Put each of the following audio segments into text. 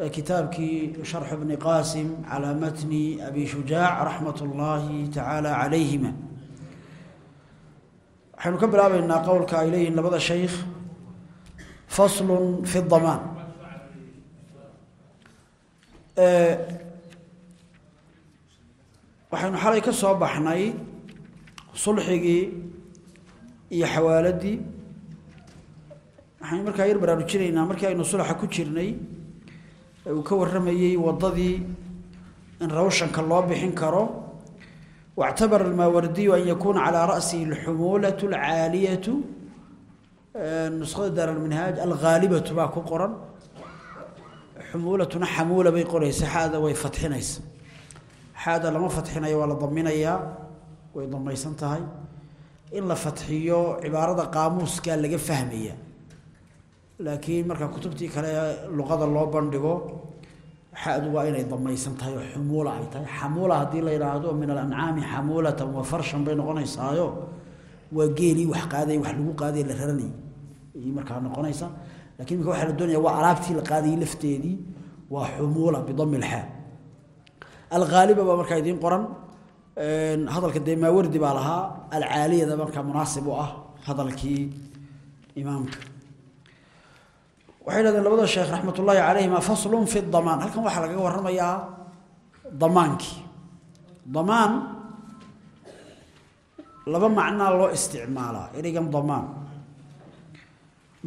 كتابك شرح ابن قاسم على متن أبي شجاع رحمة الله تعالى عليهما حين كبر أبينا قولك إليه لبدا الشيخ فصل في الضمان waxaynu xalay ka soo baxnay sulxigii iyo xawaaladii waxaynu markaa yar baraarujinaynaa markii aynu sulxa ku jirnay uu ka warramayey waddadii in rawshanka loo bixin karo واعتبر الماوردي أن يكون على رأسه الحمولة العالية نسخة دار المنهاج الغالبة باكو قرن حمولة حمولة بيقوليس هذا ويفتحنيس هذا لما فتحنا ولا ضمنيا ويضميسن تهي إلا فتحيو عبارة قاموس قال لقى laakiin marka kutubtii kale luqada loo bandhigo xadu waa inay damaysan tahay oo xumuula ay tahay. Xamuula haddii la yidhaahdo min alancaami xamuulatan wa farshan bay noqonaysaayo waa geelii wax qaaday wax lagu qaaday la raranayay ayay markaa noqonaysa laakiin imika waxaa la doonaya waa alaabtii la qaadayay lafteedii waa xumuula bidami lxaa alhaaliba baa markaa idiin qoran. Hadalka dee maawardi baa lahaa. Alcaaliyada markaa munaasib u ah hadalkii imaamka waxay leedahay labada sheekh raxmatullaahi calayhima faslun fi damaan. Halkan waxaa lagaga warramayaa damaankii damaan laba macnaa loo isticmaalaa. Ereygan damaan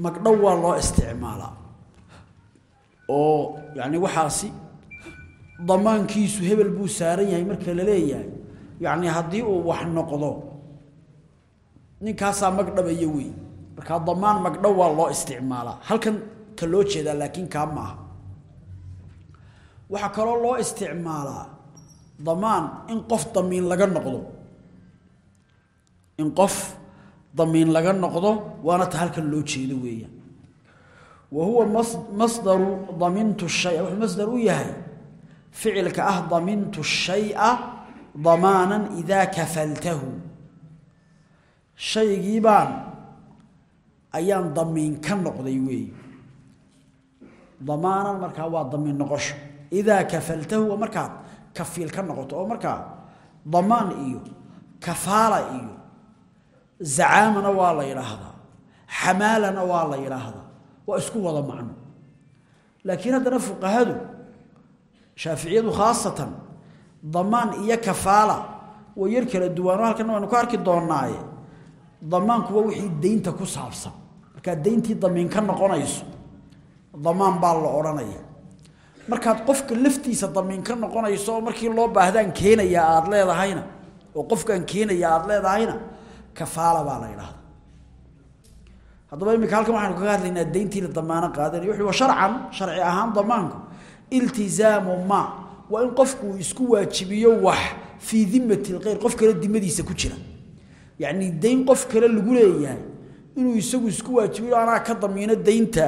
magdhow loo isticmaalaa. Oo yacni waxaasi damaankiisu hebel buu saaran yahay marka la leeyahay. Yacni haddii uu wax noqdo ninkaasaa magdhabaya wey markaa damaan magdhow loo isticmaalaa. Halkan ka loo jeedaa laakiin kaa maaha. Waxaa kaloo loo isticmaalaa damaan in qof damiin laga noqdo. In qof damiin laga noqdo waana ta halkan loo jeedo weeyaan. Wa huwa masdaru damintu shay wuxuu masdar u yahay ficilka ah damintu shay'a damaanan idaa kafaltahu. Shaygii baan ayaan damiin ka noqday weeye damaanan markaa waa damiin noqosho. Idaa kafaltahu markaad kafiil ka noqoto oo markaa damaan iyo kafaala iyo zacaamana waa la yidhaahdaa. Xamaalana waa la yidhaahdaa. Waa isku wada macno. Laakiin haddana fuqahadu shaaficiyadu khaasatan damaan iyo kafaala way yar kala duwaano halkana waanu ka arki doonaaye damaanku waa wixii deynta ku saabsan. Markaa deyntii damiin ka noqonayso damaan baa la odhanaya. Markaad qofka laftiisa damiin ka noqonayso oo markii loo baahdaan keenaya aada leedahayna oo qofkaan keenaya aada leedahayna kafaala baa la yidhaahdaa. Haddaba imika halkan waxaanu kaga hadlaynaa deyntii la damaano qaadanayo wuxuu sharcan sharci ahaan damaanku iltizaamu ma waa in qofku isku waajibiyo wax fii dimmati lkhayr qof kale dimadiisa ku jira. Yacni deyn qof kale lagu leeyahay inuu isagu isku waajibiyo anaa ka damiino deynta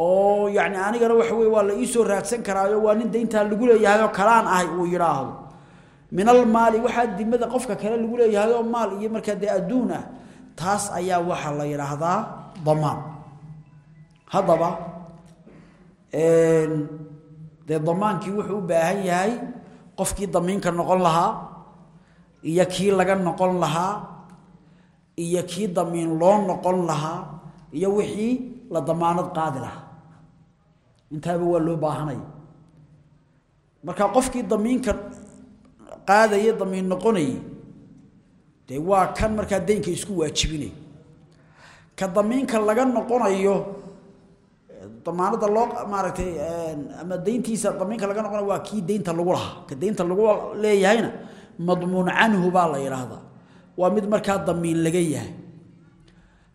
oo yacni anigana waxa weye waa la iisoo raadsan karaayo waa nin deyntaa lagu leeyahay oo kalaan ahay uu yidhaahdo. Min almaali waxaa dimada qofka kale lagu leeyahay oo maal iyo markaa dee adduun taas ayaa waxaa la yidhaahdaa damaan. Haddaba dee damaankii wuxuu u baahan yahay qofkii damiinka noqon lahaa iyo kii laga noqon lahaa iyo kii damiin loo noqon lahaa iyo wixii la damaanad qaadi lahaa. Intaaba waa loo baahanaya marka qofkii damiinka qaadaya damiin noqonayay dee waa kan markaa deynka isku waajibinay ka damiinka laga noqonayo damaanada loo maaragtay ama deyntiisa damiinka laga noqonayo waa kii deynta lagu lahaa. Ka deynta lagu leeyahayna madmuun canhu baa la yidhaahdaa waa mid markaa damiin laga yahay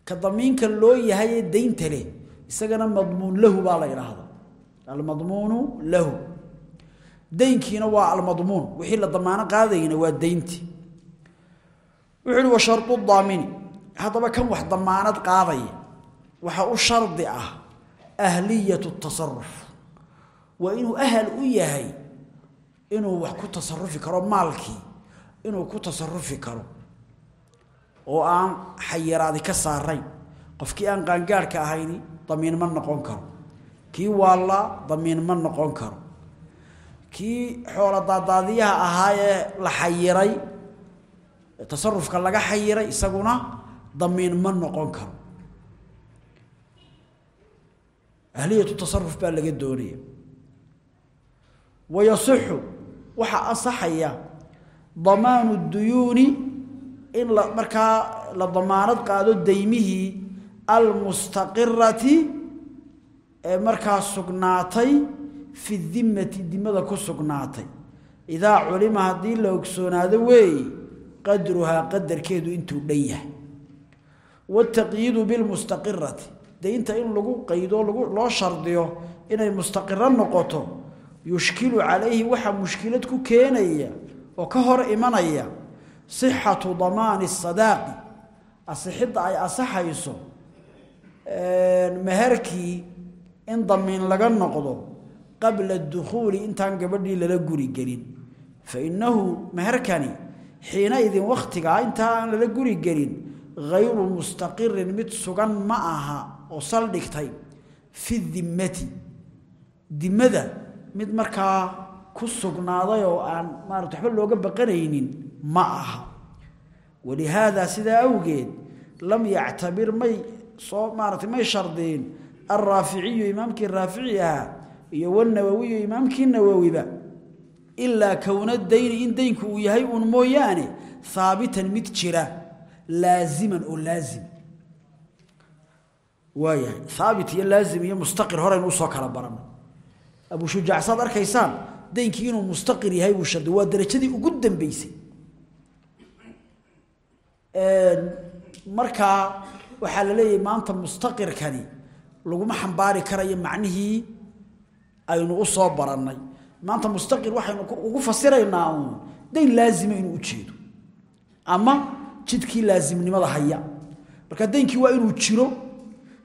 ka damiinka loo yahay ee deynta leh isagana madmuun lahu baa la yidhaahdaa almadmuunu lahu. Daynkiina waa almadmuun. Wixii la damaano qaadayna waa dayntii wuxuu uhi wa shardu daamini kan wax damaanad qaadaya waxa u shardi ah ahliyatu tasaruf waa inuu ahal u yahay inuu wax ku tasarufi karo maalkii inuu ku tasarufi karo oo aan xayiraadi ka saarayn qofkii aan qaangaarhka ahayni damiin ma noqon karo. Kii waalla damiin ma noqon karo. Kii xoolo daadaadiyaha ahaa ee la xayiray tasarufka laga xayiray isaguna damiin ma noqon karo. Ahliyatu tasaruf baa laga doonaya. Wayasixu waxaa asaxaya damaanu duyuuni in markaa la damaanad qaado daymihii almustaqirati ee markaa sugnaatay fi dimmati dimada ku sugnaatay. Idaa culima haddii la ogsoonaado weeye qadruhaa qadarkeedu intuu dhan yahay. Waaltaqyiidu bilmustaqirati daynta in lagu qaydo loo shardiyo inay mustaqiro noqoto yushkilu calayhi waxaa mushkilad ku keenaya oo ka hor imanaya sixatu damaani sadaaqi asixidda ay asaxayso meherkii in damiin laga noqdo qabla dukhuuli intaan gabadhii lala guri gelin fa innahu meherkani xiinaidin wakhtigaa intaa aan lala guri gelin hayru mustaqirin mid sugan ma aha oo saldhigtay fi dimmati dimada mid markaa ku sugnaaday aan maarata waxba looga baqanaynin ma aha. Walihaada sidaa awgeed lam yactabir may soo maaratay may shardiin alraaficiyu imaamkii raafici ahaa iyo wanawowiyu imaamkii nawowiba ilaa kowna dayni in daynku uu yahay uun mooyaane haabitan mid jira laaziman oo laazim. Waayahay haabit iyo laazim iyo mustaqir horeynu u soo kala baranay abu shujaac saad arkaysaan daynkii inuu mustaqir yahay markaa waxaa la leeyahay maanta mustaqirkani laguma xambaari karayo macnihii aynu u soo barannay. Maanta mustaqir waxaynu ugu fasiraynaa uun dayn laazima inuu u jeedo. Ama jidkii laazimnimada haya. Marka daynkii waa inuu jiro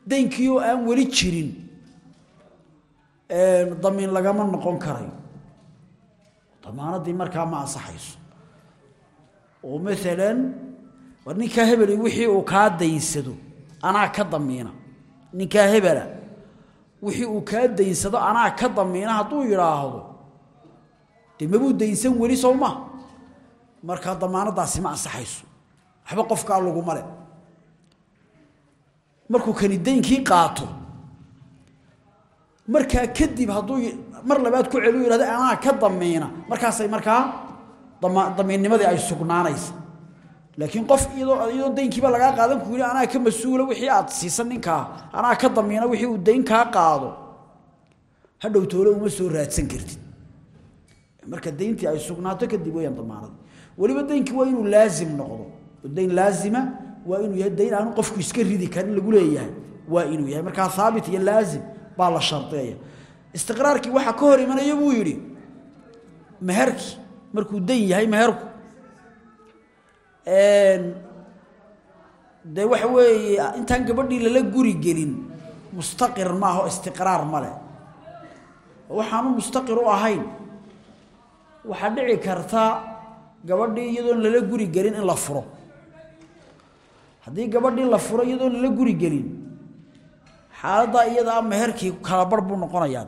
daynkii oo aan weli jirin damiin lagama noqon karayo. Damaanadii markaa ma ansaxayso. Oo maalan war ninkaa hebeli wixii uu kaa daynsado anaa ka damiina. Ninkaa hebela wixii uu kaa daynsado anaa ka damiina hadduu yidhaahdo dee mabuu daynsan weli sow ma? Markaa damaanadaasi ma ansaxayso. Waxba qofkaa laguma le markuu kani daynkii qaato markaa kadib hadduu mar labaad ku celiu yidhahdo anaa ka damiina. Markaasay markaa damiinnimadii ay sugnaanaysa laakiin qof iyadoo daynkiiba lagaa qaadan ku yidhi anaa ka mas'uula wixii aad siisan ninkaa anaa ka damiina wixii uu dayn qaado. Hadhow toole uma soo raadsan kartid. Marka dayntii ay sugnaato kadib weyaan damaanada weliba daynkii waa inuu laazim noqdo. Dayn laazima waa inuu yahay dayn aanu qofku iska ridi karin lagu leeyahay. Waa inuu yahay. Markaa haabit iyo laazim baa la shardeeya istiqraarkii waxaa ka hor imanaya buu yidhi meherkii markuu dayn yahay meherku dee waxa weeye intaan gabadhii lala guri gelin mustaqir maaha o istiqraar ma leh. Waxaanu mustaqir u ahayn. Waxaa dhici karta gabadhii iyadoon lala guri gelin in la furo. Haddii gabadhii la furo iyadoon lala guri gelin xaaladdaa iyadaa meherkii kala bar buu noqonayaa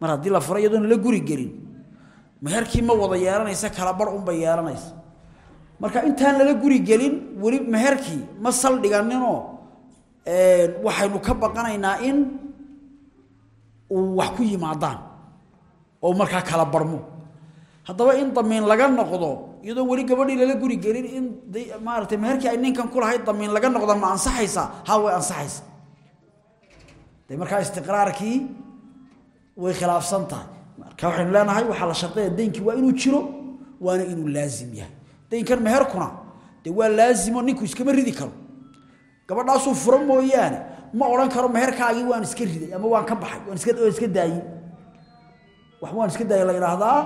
mar haddii la furo iyadoon lala guri gelin meherkii ma wada yeelanaysa kala bar unbay yeelanaysa. Marka intaan lala guri gelin weli meherkii ma saldhiganinoo waxaynu ka baqanaynaa in uu wax ku yimaadaan oo markaa kala barmo. Haddaba in damiin laga noqdo iyadoo weli gabadhii lala guri gelin in maaragtay meherkii ay ninkan ku lahayd damiin laga noqda ma ansaxaysaa ha way ansaxaysa. De markaa istiqraarkii way khilaafsan tahay marka waxaynu leenahay waxaa la shardaya daynkii waa inuu jiro waana inuu laazim yahay. Daynkan meherkuna dee waa laazimo ninku iskama ridi karo. Gabadhaasuu furo mooyaane ma oran karo meherkaagii waan iska riday ama waan ka baxay waan iska daayay. Wax waan iska daayay la yiraahdaa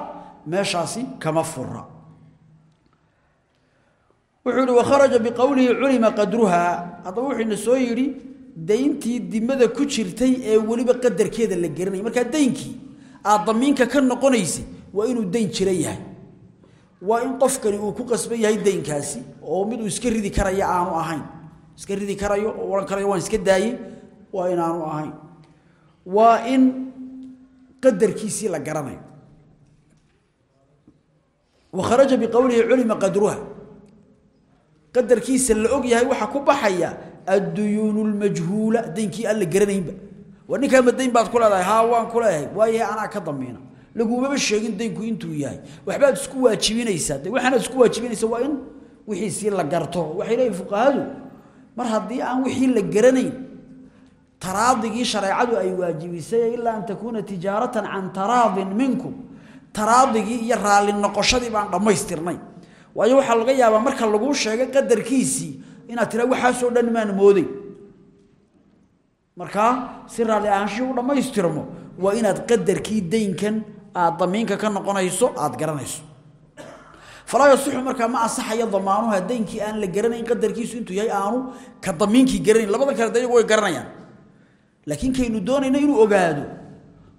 meeshaasi kama fura wuxuu wa kharaja biqawlihi ulima qadruha. Hada wuxuu soo yiri dayntii dimada ku jirtay ee waliba qadarkeeda la garanay. Marka daynkii aad damiinka ka noqonaysa waa inuu dayn jira yahay. Waa in qofkani uu ku qasban yahay daynkaasi oo mid uu iska ridi karaya aanu ahayn. Iska ridi karayo oo ohan karayo waan iska daayey waa inaanu ahayn. Waa in qadarkiisii la garanayo. Wakharaja biqowlihi culima qadruha. Qadarkiisa la og yahay waxaa ku baxaya adduyuunu lmajhuula daynkii aan la garanaynba waninka ma dayn baad ku leedahay? Ha waan ku leeyahay. Waaye ana ka damiina laguma sheegin dinku intuu yahay. Waxbaad isku waajibinaysaa. Waxana isku waajibinaysaa waa in wixii si la garto. Waxay leeyihiin fuqahadu mar haddii aan wixii la garanayn taraadigi shareecadu ay waajibisay illa an takuna tijaratan an taradin minkum taraadigi iyo raali noqoshadii baan dhameystirnay waayo waxa laga yaabaa marka lagu sheegay qadarkiisii inaad tira waxa soo dhan maan mooday marka si raali ahaanshihu u dhamaystirmo waa inaad qadarkii daynkan aad damiinka ka noqonayso aad garanayso. Falaa yasuxu marka ma asaxaya damaanuha daynkii aan la garanayn qadarkiisu intuu yahay aanu ka damiinkii garanayn. Labada kale dayn way garanayaan. Laakiin kaynu doonayna inuu ogaado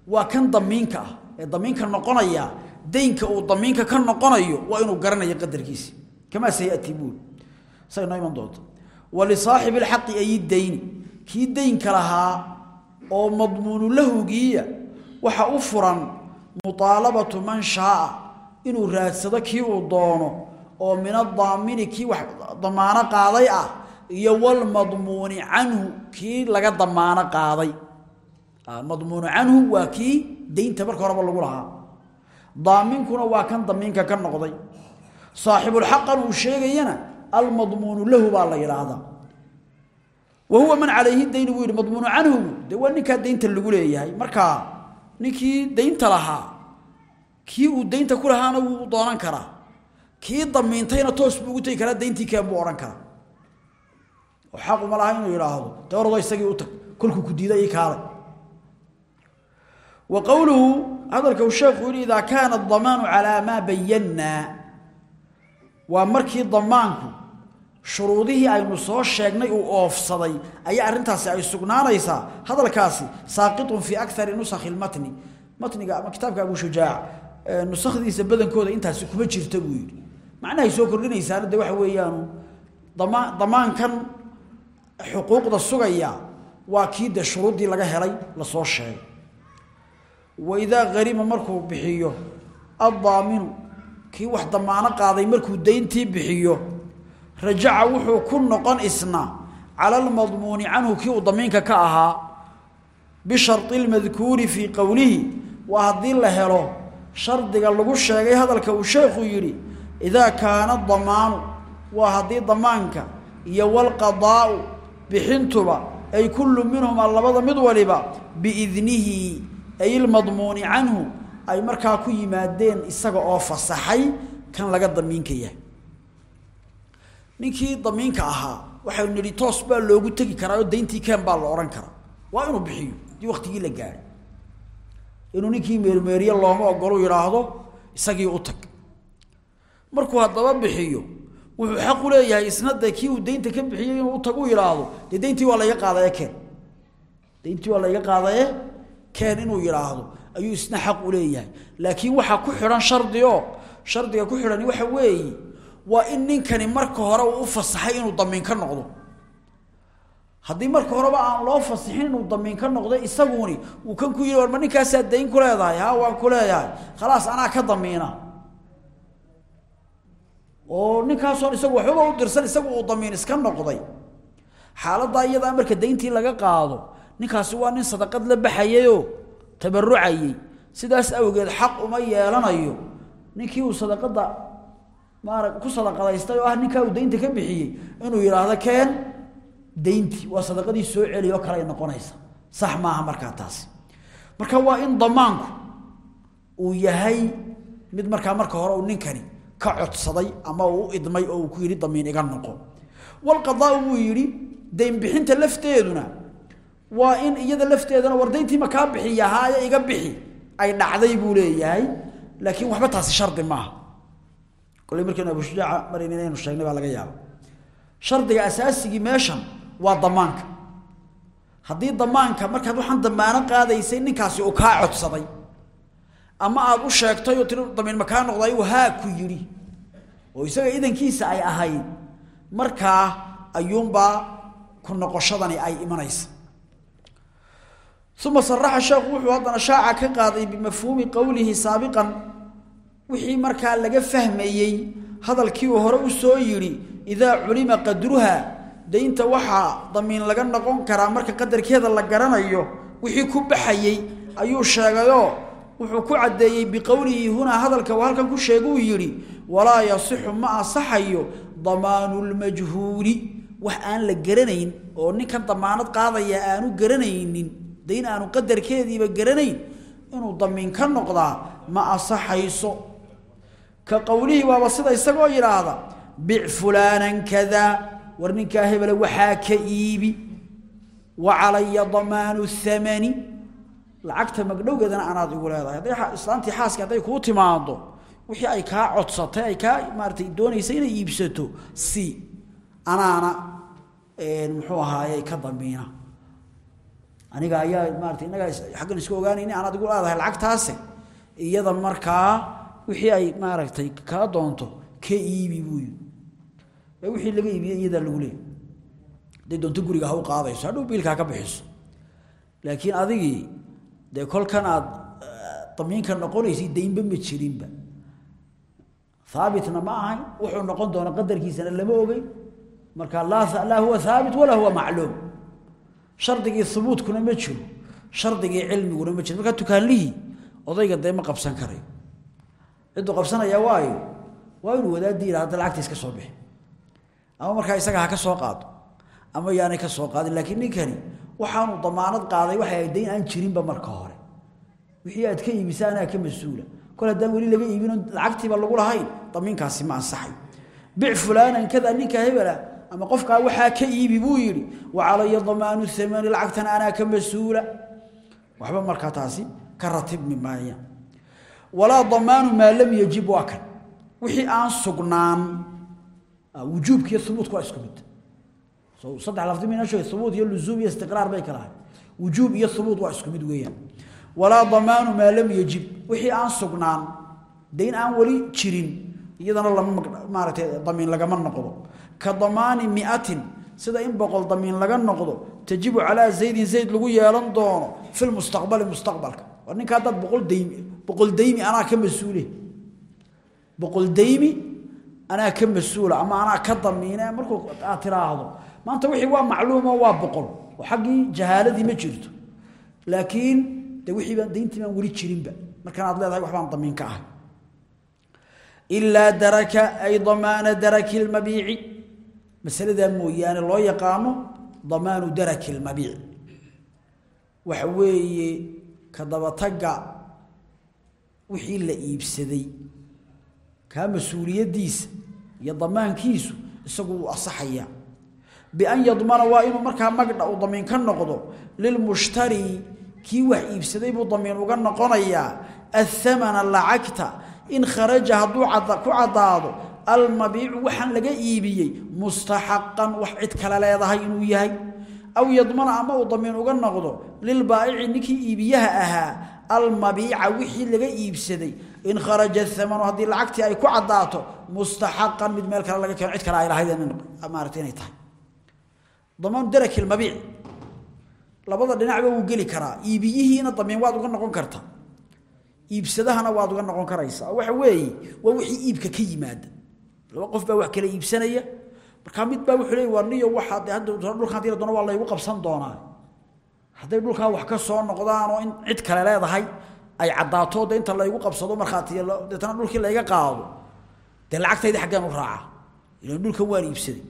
waa kan damiinka ah. Ee damiinka noqonaya daynka uu damiinka ka noqonayo waa inuu garanayo qadarkiisa kama sayati buu sayno iman doonto. Wali saaxibi alhaqi ay dayn ki daynka lahaa oo madmuunu lahugiya waxa u furan mutalabatu man shaa inuu raadsado kii uu doono oo min ad-daamini kii wax damaano qaaday ah iyo wal madmuuni anhu kii laga damaano qaaday. Madmuunu anhu waa kii deynta marka horeba lagu lahaa. Daaminkuna waa kan damiinka ka noqday. Saaxibul xaqan uu sheegayana almadmuunu lahu baa la yiraahdaa wahuwa man calayhi dayn buu yidhi madmuunu canhu. De waa ninkaa daynta lagu leeyahay. Markaa ninkii daynta lahaa kii uu daynta ku lahaana wuu doonan kara kii damiintayna toos buu ugu tegi karaa dayntii keen buu odhan karaa. Oo xaquma laha inuu yidhaahdo. Dee isagii u tag kolkuu ku diiday ii wa qowluhu hadalka uu sheekhu yihi idaa kaana adamaanu calaa maa bayanaa waa markii damaanku shuruudihii aynu soo sheegnay uu oofsaday. Ayaa arintaasi ay sugnaanaysaa hadalkaasi saaqitun fi akari nusakhi matni. Matniga ama kitaabka abushujaac nusakdiisa badankooda intaasi kuma jirta buu yidhi. Macnahay soo kordhinaysaana de waxa weeyaan damaankan xuquuqda sugaya waa kii de shuruuddii laga helay la soo sheegay. Waidaa harima markuu bixiyo addaaminu kii wax damaano qaaday markuu dayntii bixiyo rajaca wuxuu ku noqon isna cala almadmuuni canhu kii uu damiinka ka ahaa bishardi lmadkuuri fii qowlihi waa haddii la helo shardiga lagu sheegay hadalka uu sheekhu yidhi idaa kaana damaanu waa haddii damaanka iyo walqadaa'u bixintuba ay kullu minhumaa labada mid waliba biidnihi ay ilmadmuuni canhu ay markaa ku yimaadeen isaga oo fasaxay kan laga damiinka yahay ninkii damiinka ahaa waxay niri toos baa loogu tagi karaa oo deyntii keen baa la oran karaa. Waa inuu bixiyo dii waqtigii la gaaray. Inuu ninkii meermeeriye looma ogolo yiraahdo isagii u tag. Markuu haddaba bixiyo wuxuu xaq u leeyahay isnada kii uu deynta ka bixiyay inuu u tagu yiraahdo dee deyntii waa laga qaadaye keen. Deyntii waa laga qaadaye keen inuu yiraahdo ayuu isna xaq u leeyahay. Laakiin waxa ku xiran shardi oo shardiga ku xiran waxa weeye waa in ninkani marka hore uu u fasaxay inuu damiin ka noqdo. Haddii marka horeba aan loo fasixin inuu damiin ka noqdo isaguni uu kan ku yiri war ma ninkaasaa dayn ku leedahay. Ha waan ku leeyahay. Khalaas anaa ka damiina oo ninkaasoo isagu waxba u dirsan isagu uu damiin iska noqday. Xaaladda iyada marka dayntii laga qaado ninkaasi waa nin sadaqad la baxayayo tabarucayay sidaas awgeed xaq uma yeelanayo. Ninkii uu sadaqada maara ku sadaqadaystay oo ah ninka uu deynta ka bixiyay inuu yiraahdo keen deynti waa sadaqadii soo celiyo kale noqonaysa. Sax maaha marka taas marka waa in damaanku uu yahay mid marka marka hore uu ninkani ka codsaday ama uu idmay oo uu ku yiri damiin iga noqo. Wal qadaa uu yiri deyn bixinta lafteeduna waa in iyada lafteedana ma kaa bixiya haaye iga bixi ay dhacday buu leeyahay laakiin waxba taasi shardi maaha kolley markaynu abushujaaca marin inaynu sheegnay baa laga yaaba shardiga asaasigii meeshan waa damaanka. Haddii damaanka markaad waxaan damaano qaadaysay ninkaasi uu kaa codsaday. Ama aad u sheegtay oo tiri damiin makaa noqday uu haa ku yidhi. Oo isaga idankiisa ay ahayd. Markaa ayuunbaa ku noqoshadani ay imanaysa. Uma saraxa sheekhu wuxuu haddana shaaca ka qaaday bimafhuumi qowlihi saabiqan wixii markaa laga fahmayey hadalkii uu hore u soo yidhi idaa culima qadruha daynta waxaa damiin laga noqon karaa marka qadarkeeda la garanayo wixii ku baxayey ayuu sheegayoo wuxuu ku caddeeyey biqowlihi hunaa hadalka uu halkan ku sheeguu yidhi walaa yasixu ma asaxayo damaanu lmajhuuli wax aan la garanayn oo ninkan damaanad qaadaya aanu garanaynin dayn aanu qadarkeediiba garanayn inuu damiin ka noqdaa ma asaxayso ka qowlihii waaba sida isagoo yidhaahda bic fulaanan kadaa war ninkaa hebele waxaa ka iibi wa calaya damaanu thamani. Lacagta magdhowgeedana anaad igu leedahay. Hadday islaantii xaaska hadday kuu timaado wixii ay kaa codsatay ay kaa maaratay doonaysa inay iibsato si anaana muxuu ahaaye ka damiina aniga ayaa maarata innagaa xaggan iska ogaanayni anaad igu leedahay lacagtaase iyada markaa wixii ay maaragtay kaa doonto ka iibi buu yii wixii laga iibiyey iyadaa lagu leeyay hadday doonto guriga ha u qaadayso hadhow biilkaa ka bixiso. Laakiin adigii dee kolkan aad damiinka noqonaysay daynba ma jirinba. Haabitna ma wuxuu noqon doona qadarkiisana lama ogeyn. Marka laa huwa haabit walaa huwa macluum. Shardigii hubuutkuna ma jiro shardigii cilmiguna ma jiro. Markaa tukaanlihii odayga dee ma qabsan karayo cidduu qabsanaya waayo. Waa inuu wadaadii hadda lacagta iska soo bixi. Ama markaa isaga ka soo qaado ama yaanay ka soo qaadin laakiin ninkani waxaanu damaanad qaaday waxay ahayd dayn aan jirinba marka hore. Wixii aad ka iibisa ka mas'uula. Kol haddaan weli laga iibino lacagtiiba lagu lahayn damiinkaasi ma ansaxay. Bic fulaanan kada ninka hebela ama qofkaa waxaa ka iibi buu yidhi wa calaya damaanu thamani lacagtana anaa ka mas'uula. Waxba markaa taasi ka ratibmi maaya walaa damaanu maa lam yajib waa kan wixii aan sugnaan wujuubkiiyo hubuutku waa isku mid. Saddex lafdi mina sheegay hubuut iyo luzuum iyo istiqraar bay kala wujuub iyo hubuut waa isku mid weeyaan. Walaa damaanu maa lam yajib. Wixii aan sugnaan dayn aan weli jirin iyadana lama maaragtay damiin lagama noqdo. Ka damaani miatin sida in boqol damiin laga noqdo tajibu calaa zaydin zayd lagu yeelan doono fi lmustaqbali mustaqbalka. Ninka haddaad boqol daymi boqol daymi anaa ka mas'uule boqol daymi anaa ka mas'uula ama anaa ka damiine markuu aad tiraahdo. Maanta wixii waa macluumo waa boqol. Oo xaggii ma jirto. Laakiin de wixii baan dayntii baan weli jirinba. Markaan aad leedahay waxbaan damiin ka ahay. Ilaa daraka ay damaana daraki lmabiici masaladaa mooyaane loo yaqaano damaanu daraki lmabiici waxa weeye ka dabatagga wixii la iibsaday. Kaa mas'uuliyaddiisa iyo damaankiisu isagu wuu asaxayaa bian yadmana waa inuu markaa magdha uu damiin ka noqdo lilmushtari kii wax iibsaday buu damiin uga noqonayaa athamana lacagta in kharaja hadduu ku caddaado almabiicu waxaan laga iibiyey mustaxaqan wax cid kale leedahay inuu yahay. Aw yadmana ama uu damiin uga noqdo lilbaa'ici ninkii iibiyaha ahaa almabiica wixii laga iibsaday. In kharaja thamanu haddii lacagtii ay ku caddaato mustaxaqan mid meel kale laga keeno. Cid kale ay lahayd maarata inay tahay. Damaanu daraki lmabiic labada dhinacba wuu geli karaa. Iibiyihiina damiin waad uga noqon karta. Iibsadahana waad uga noqon karaysaa. Waxa weeye waa wixii iibka ka yimaada laba qof wax kala iibsanaya. Markaa mid baa wuxuu leey waa niyo waxaa de hadda dhulkan haddii la doono waa laygu qabsan doonaa hadday dhulkaa wax ka soo noqdaan oo in cid kale leedahay ay caddaato de inta laygu qabsado markhaatiya deetana dhulkii layga qaado dee lacagtaydi xaggaan u raaca. Ilan dhulkan waan iibsaday.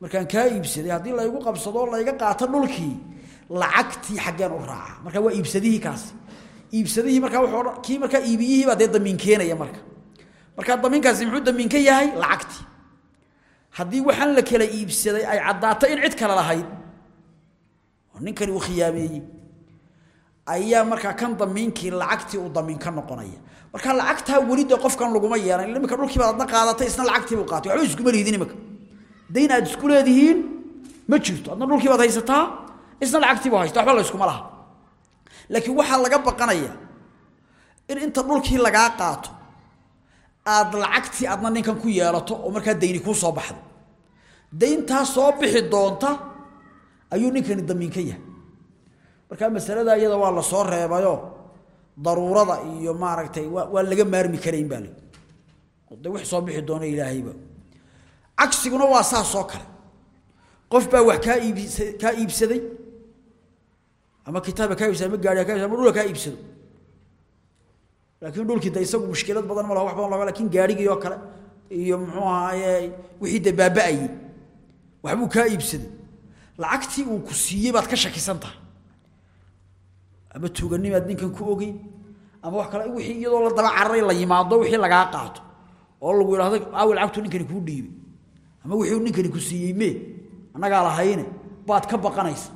Markaan kaa iibsaday haddii laygu qabsado layga qaato dhulkii lacagtii xaggaan u raaca. Marka waa iibsadihii kaasi. Iibsadihii markaa wuxuu kii markaa iibiyihii baa dee damiin keenaya marka. Markaa damiinkaasi muxuu damiin ka yahay? Lacagtii. Haddii waxaan la kala iibsaday ay caddaato in cid kale lahayd ninkani uu khiyaameeyey ayaa markaa kan damiinkii lacagtii uu damiin ka noqonaya. Marka lacagtaa weli dee qofkan laguma yeelan ila imika dhulkii adna qaadatay isna lacagtii buu qaatay. Waxba iskuma lihidin imika dayn aad isku leedihiin ma jirto. Adna dhulkii haysataa isna lacagtii buu haysta waxba la laha. Laakiin waxaa laga baqanaya in inta dhulkii lagaa qaato aad lacagtii adna ninkan ku yeelato oo markaa dayni kuu soo baxdo. Dayntaa soo bixi doonta ayuu ninkani damiin ka yahay. Markaa masalada iyada waa la soo reebayo daruurada iyo maaragtay waa laga maarmi karayn baa le de wix soo bixi doona ilaahayba. Cagsiguna waa saas oo kale. Qof baa wax kaa iibsa kaa iibsaday ama kitaaba kaa iibsaday ama gaariga kaa iibsaday ama dhulka kaa iibsado laakiin dhulkii de isagu mushkilad badan ma laha wax badan looga laakiin gaarigii oo kale iyo muxuu ahaaye wixii de waxbuu kaa iibsaday lacagtii uu ku siiyey baad ka shakisan tahay. Ama tuuganimaad ninkan ku ogeyn ama wax kale wixii iyadoo la daba cararay la yimaado wixii lagaa qaato oo lagu yidhahdo aawi lacagtu ninkani kuu dhiibay. Ama wixii ninkani ku siiyey mee annagaa lahayne baad ka baqanaysa.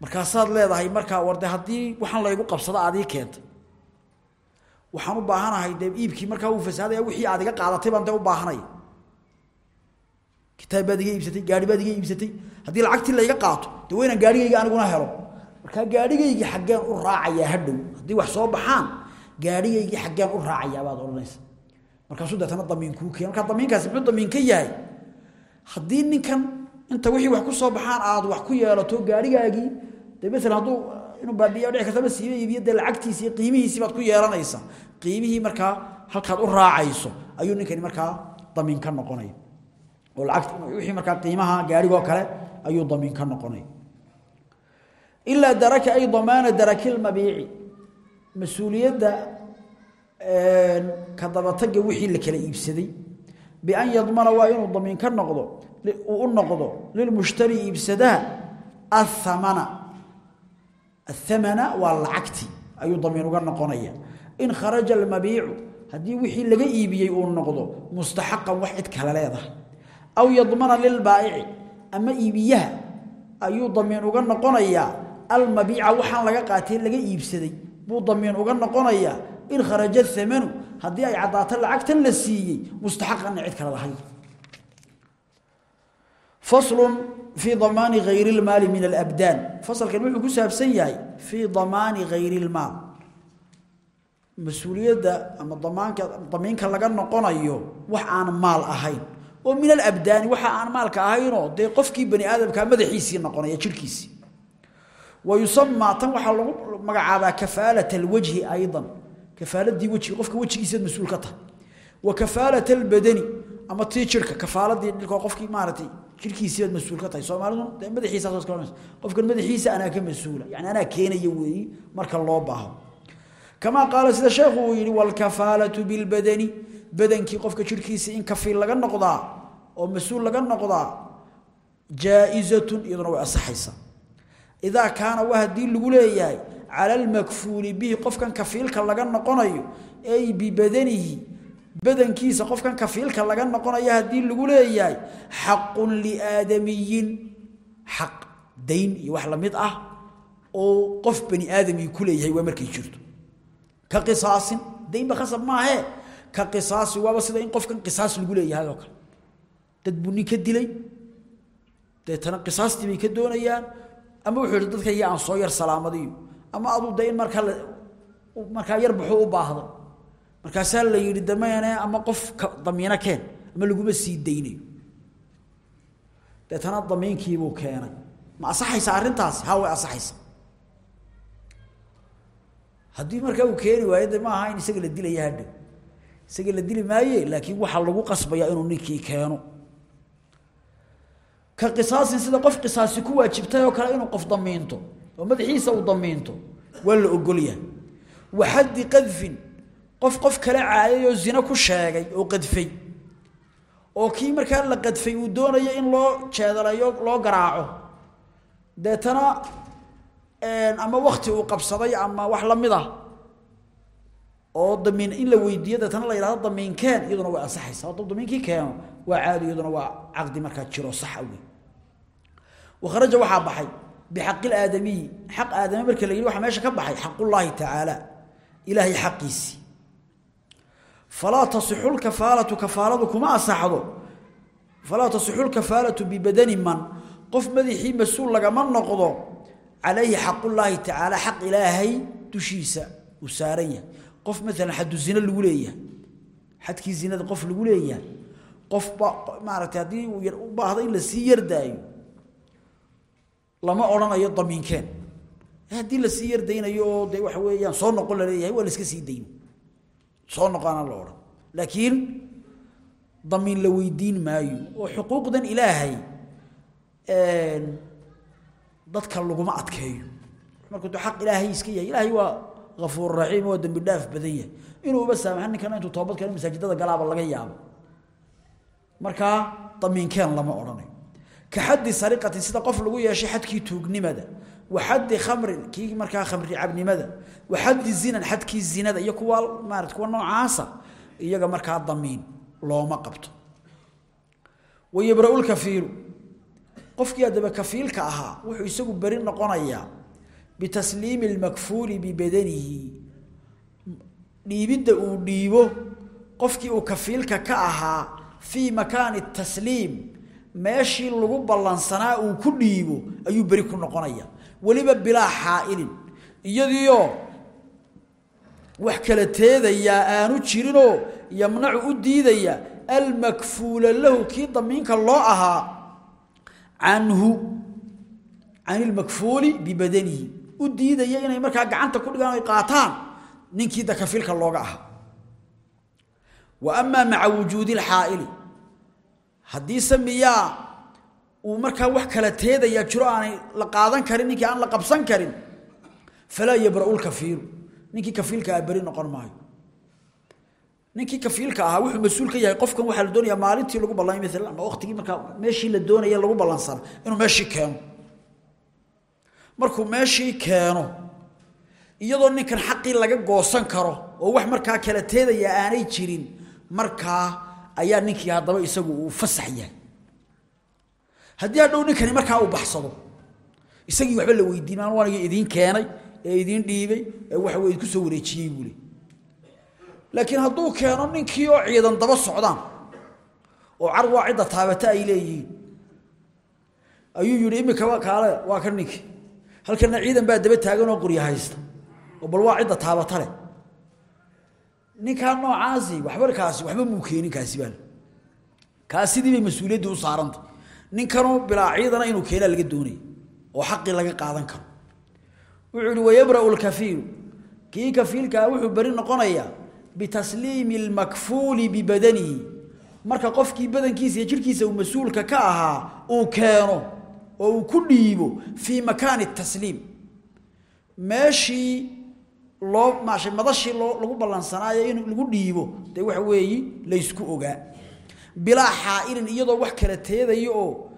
Markaasaad leedahay markaa warde haddii waxaan laygu qabsado aadii keenta waxaan u baahanahay dee iibkii markaa uu fasaadaya wixii aad iga qaadatay baan dee u baahanaya kitaab baad iga iibsatay gaari baad iga iibsatay haddii lacagtii layga qaato dee waa inaan gaarigayga aniguna helo. Markaa gaadhigaygii xaggeen u raacayaa hadhow haddii wax soo baxaan gaadhigaygii xaggeen u raacayaa baad odhanaysa markaasuu deetana damiin kuu keena markaa damiinkaasi muxuu damiin ka yahay? Haddii ninkan inta wixii wax ku soo baxaan aad wax ku yeelato gaadhigaagii dee masalan hadduu inuu baabiya dhici karta ma siiba iibiyo dee lacagtiisii qiimihiisii baad ku yeelanaysa qiimihii markaa halkaad u raacayso ayuu ninkani markaa damiin ka noqonaya oo lacagta wixii markaa qiimaha gaadhigoo kale ayuu damiin ka noqonaya ilaa daraka ay damaana darakilmabiici mas'uuliyadda ka dabataga wixii la kala iibsaday bian yadmana waa inuu damiin ka noqdo uu u noqdo lilmushtari iibsadaha athamana athamana waa lacagti ayuu damiin uga noqonaya. In kharaja almabiicu haddii wixii laga iibiyey uu noqdo mustaxaqan wax cid kale leedahay aw yadmana lilbaa'ici ama iibiyaha ayuu damiin uga noqonayaa almabiica waxaan laga qaatay laga iibsaday. Buu damiin uga noqonayaa in kharaja thamanu haddii ay caddaato lacagtan la siiyey mustaxaqanna cid kale lahayd faslun fii damaani hayri lmaali min alabdaan. Fasalkan wuxuu ku saabsan yahay fii damaani hayri lmaal mas'uuliyadda ama damaanka damiinka laga noqonayo wax aan maal ahayn oo min alabdaani waxa aan maalka ahaynoo dee qofkii bani aadamkaa madaxiisii noqonaya jirhkiisii wa yusamaa tan waxaa lagu magacaabaa kafaalat alwajhi aydan. Kafaaladii wejiga qofka wejigiisaad mas'uul ka tahay. Wa kafaalat albadani ama tii jirka dhilkoo qofkii maaragtay jirkiisiibaad mas'uul ka tahay. Soomaalidu dee madaxiisaas ka qofkan madaxiisa anaa ka mas'uula yani keenaya weeyi marka loo baaho. Kamaa qaala sida sheekhu uu yidhi waalkafaalatu bilbadani badankii qofka jirkiisa in kafiil laga noqdaa oo mas'uul laga noqdaa jaa-izatun iyaduna way asaxaysaa idaa kaana waa haddii lagu leeyahay cala almakfuuli bihi qofkan kafiilka laga noqonayo ay bibadanihi badankiisa qofkan kafiilka laga noqonayo haddii lagu leeyahay xaqun liaadamiyin xaq dayn wax la mid ah oo qof bani aadamii ku leeyahay waa markay jirto. Ka qisaasin daynba khasab maahee ka qisaasi waaba sida in qofkan qisaas lagu leeyahay oo kale dad buu nin ka dilay. Deetana qisaastii bay ka doonayaan. Ama wuxuu yihi dadka iyo aan soo yar salaamadiyo ama aduu de in markaa markaa yar buxuu u baahday markaasaa la yidhi dameene ama qof damiino keen ama laguma sii daynayo. Deetana damiinkiibuu keenay. Ma asaxaysa arrintaasi? Haa way asaxaysa haddii markaa uu keeni waayo de in isaga la dilaya hadhow isaga la dili maaye laakiin waxaa lagu qasbayaa inuu ninkii keeno ka qisaasin sida qof qisaasi ku waajibtay oo kale inuu qof damiinto oo madaxiisa uu damiinto waa la ogolyahay waxaddi qadfin qof qof kale caayay oo zino ku sheegay oo qadfay oo kii markaa la qadfay uu doonayo in loo jeedalayo loo garaaco. Deetana ama wakti uu qabsaday ama wax la mid ah oo damiin in la weydiiyo deetana la yidhahdo damiinkeen iyaduna way ansaxaysaa hadduu damiinkii keeno waa caadi iyaduna waa caqdi markaa jiro saxa wey wakharaja waxaa baxay bixaqi aadamiyi xaq aadami marka la yidhi waxa meesha ka baxay xaqullaahi tacaala ilaahay xaqiisii falaa tasixu lkafaalatu kafaaladu kuma asaxdo falaa tasixu lkafaalatu bibadani man. Qof madaxii mas'uul lagama noqdo calayhi xaqullaahi tacaala xaq ilaahay dushiisa uu qof maalan xadu zino lagu leeyahay xadkii zinada qof lagu leeyahay qofba maaragtay haddii uu u baahdo in la sii yardaayo lama odhanayo damiinkeen. Haddii la sii yardaynayo oo de weeyaan soo noqon la leeyahay waa la iska sii soo noqoana la laakiin damiin la weydiin maayo oo xuquuqdan ilaahay dadka laguma adkeeyo. Markuu tu xaq ilaahay iska yahay ilaahay waa afuur raxiim waa dembi dhaaf badan yahay. Inuuba saamaxan ninkana intuu toobad keeno masaajidada galaaba laga yaabo. Markaa damiinkeen lama odhanayo ka xaddi sariqatin sida qof lagu yeeshay xadkii tuugnimada. Wa xaddi khamrin kii markaa khamri cabnimada. Wa xaddi zinan xadkii zinada iyo kuwa maarata kuwa noocaasa iyaga markaa damiin looma qabto. Wayabra'u lkafiilu qofkii haddaba kafiilka ahaa wuxuu isagu beri noqonayaa bitasliimi lmakfuuli bibadanihi dhiibidda uu dhiibo qofkii uu kafiilka ka ahaa fii makaani tasliim meeshii lagu ballansanaa uu ku dhiibo ayuu beri ku noqonaya weliba bilaa xaa'ilin iyadiioo wax kala teedayaa aanu jirinoo yamnacu u diidaya almakfuula lahu kii damiinka loo ahaa canhu can ilmakfuuli bibadanihi u diidaya inay markaa gacanta ku dhigaan ay qaataan ninkii da kafiilka looga ahaa. Wa amaa maca wujuudi lxaa'ili haddiise miyaa uu markaa wax kala teedayaa jiro aanay la qaadan karin ninkii aan la qabsan karin falaa yabra'u lkafiilu ninkii kafiilka ah beri noqon maayo. Ninkii kafiilka ahaa wuxuu mas'uul ka yahay qofkan waxaa la doonayaa maalintii lagu ballamay maalan ama markaa meeshii la doonaya lagu ballansana inuu meeshii keeno markuu meeshii keeno iyadoo ninkan xaqii laga goosan karo oo wax markaa kala teedaya aanay jirin markaa ayaa ninkii haddaba isagu uu fasax yahay. Haddii hadhow ninkani markaa uu baxsado isagii waxba la weydiin maan idiin keenay ee idiin dhiibay ee waxa weye idku soo wareejiyey buule laakiin hadduu keeno ninkii oo ciidan daba socdaan oo car waa cidda taabata ay leeyihiin ayuu yihi imika kaale waa ka ninkii halkana ciidan baa daba taagan oo qorya haysta oo bal waa cidda taabata leh. Ninkaa noocaasi waxba waxba muu keenin kaasi baa mas'uuliyaddii u saarantay ninkanuu bilaa ciidana inuu keenaa laga doonaya oo xaqii laga qaadan karo. Wuxuu yihi wayabra'u lkafiilu kii kafiilkaa wuxuu beri noqonayaa bitasliimi lmakfuuli bibadanihi marka qofkii badankiisa iyo jirkiisa uu mas'uulka ka ahaa uu keeno oo uu ku dhiibo fii makaani tasliim. Meeshii loo maashay madashii loo lagu ballansanaayo in lagu dhiibo dee waxa weeyi laysku ogaa. Bilaa xaa'ilin iyadoo wax kala teedaya oo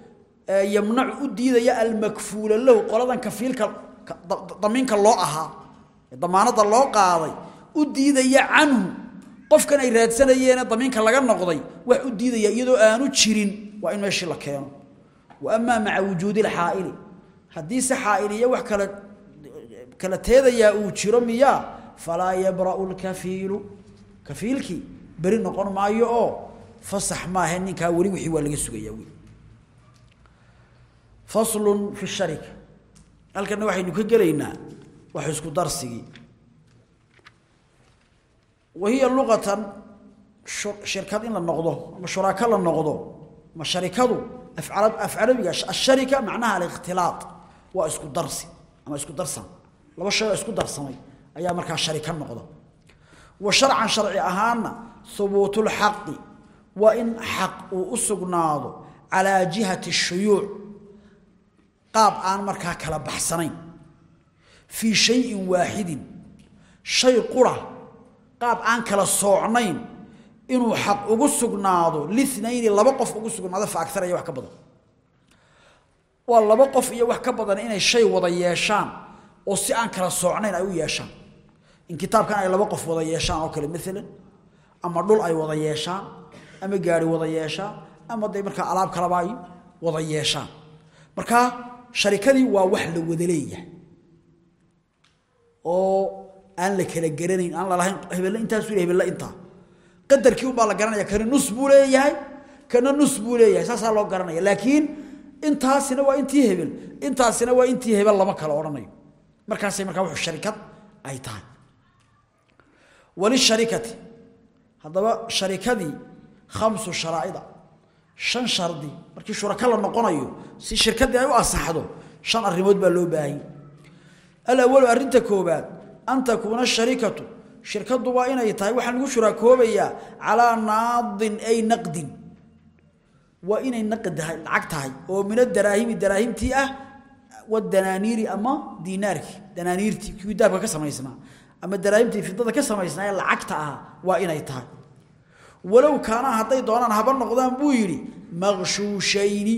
yamnacu u diidaya almakfuula lahu qoladan kafiilka damiinka loo ahaa damaanadda loo qaaday u diidaya canhu. Qofkan ay raadsanayeene damiinka laga noqday wax u diidaya iyadoo aanu jirin waa in meeshii la keeno wa amaa maca wujuudi lxaa'ili haddiise xaa'iliyo wax kala kala teedayaa uu jiro miyaa falaa yabra'u lkafiilu. Kafiilkii beri noqon maayo oo fasax maahe ninkaa weli wixii waa laga sugayaa wy faslun fi sharika halkana waxaynu ka gelaynaa wax isku darsigii. Wa hiya luqatan shirkad in la noqdo ama shuraako la noqdo ma sharikadu af carabiga asharika macnaha alikhtilaaط waa isku darsi ama isku darsan. Laba shay oo isku darsamay ayaa markaa sharika noqda wa sharcan sharci ahaanna hubuutu lxaqi waa in xaq uu u sugnaado calaa jihati shuyuuc. Qaab aan markaa kala baxsanayn. Fii shayin waaxidin shay qura qaab aan kala soocnayn inuu xaq ugu sugnaado linayni laba qof ugu sugnaado fa wax ka badan. Waa laba qof iyo wax ka badan inay shay wada yeeshaan oo si aan kala soocnayn ay u yeeshaan. In kitaabkan ay laba qof wada yeeshaan oo kale maalan ama dhul ay wada yeeshaan ama gaari wada yeeshaan ama day markaa alaab kalaba ay wada yeeshaan. Markaa sharikadii waa wax la wada leeyahay. Oo aan la kala garanayn aan la lahayn hebelle intaasu le hebelle intaa qadarkii unbaa la garanaya kani nus buu leeyahay kana nus buu leeyahay saasaa loo garanaya. Laakiin intaasina waa intii hebel intaasina waa intii hebel lama kala odhanayo. Markaasay markaa wuxuu sharikad ay tahay. Walisharikati haddaba sharikadii khamsu sharaa'ida shan shardi markii shuraka la noqonayo si shirkadii ay u asaxdo shan arrimood baa loo baahanya alawalu arrinta koobaad an takuuna sharikatu shirkadu waa inay tahay waxaa lagu shurakoobayaa calaa naadin ay naqdin. Waa inay naqdahay lacag tahay oo min adaraahimi daraahimtii ah wadanaaniiri ama diinaarkii danaaniirtii kii daabka ka samaysnaa ama daraahimtii fidada ka samaysnaa ee lacagta ah waa inay tahay. Walow kaana hadday doonaan haba noqdaan buu yidhi maqshuushayni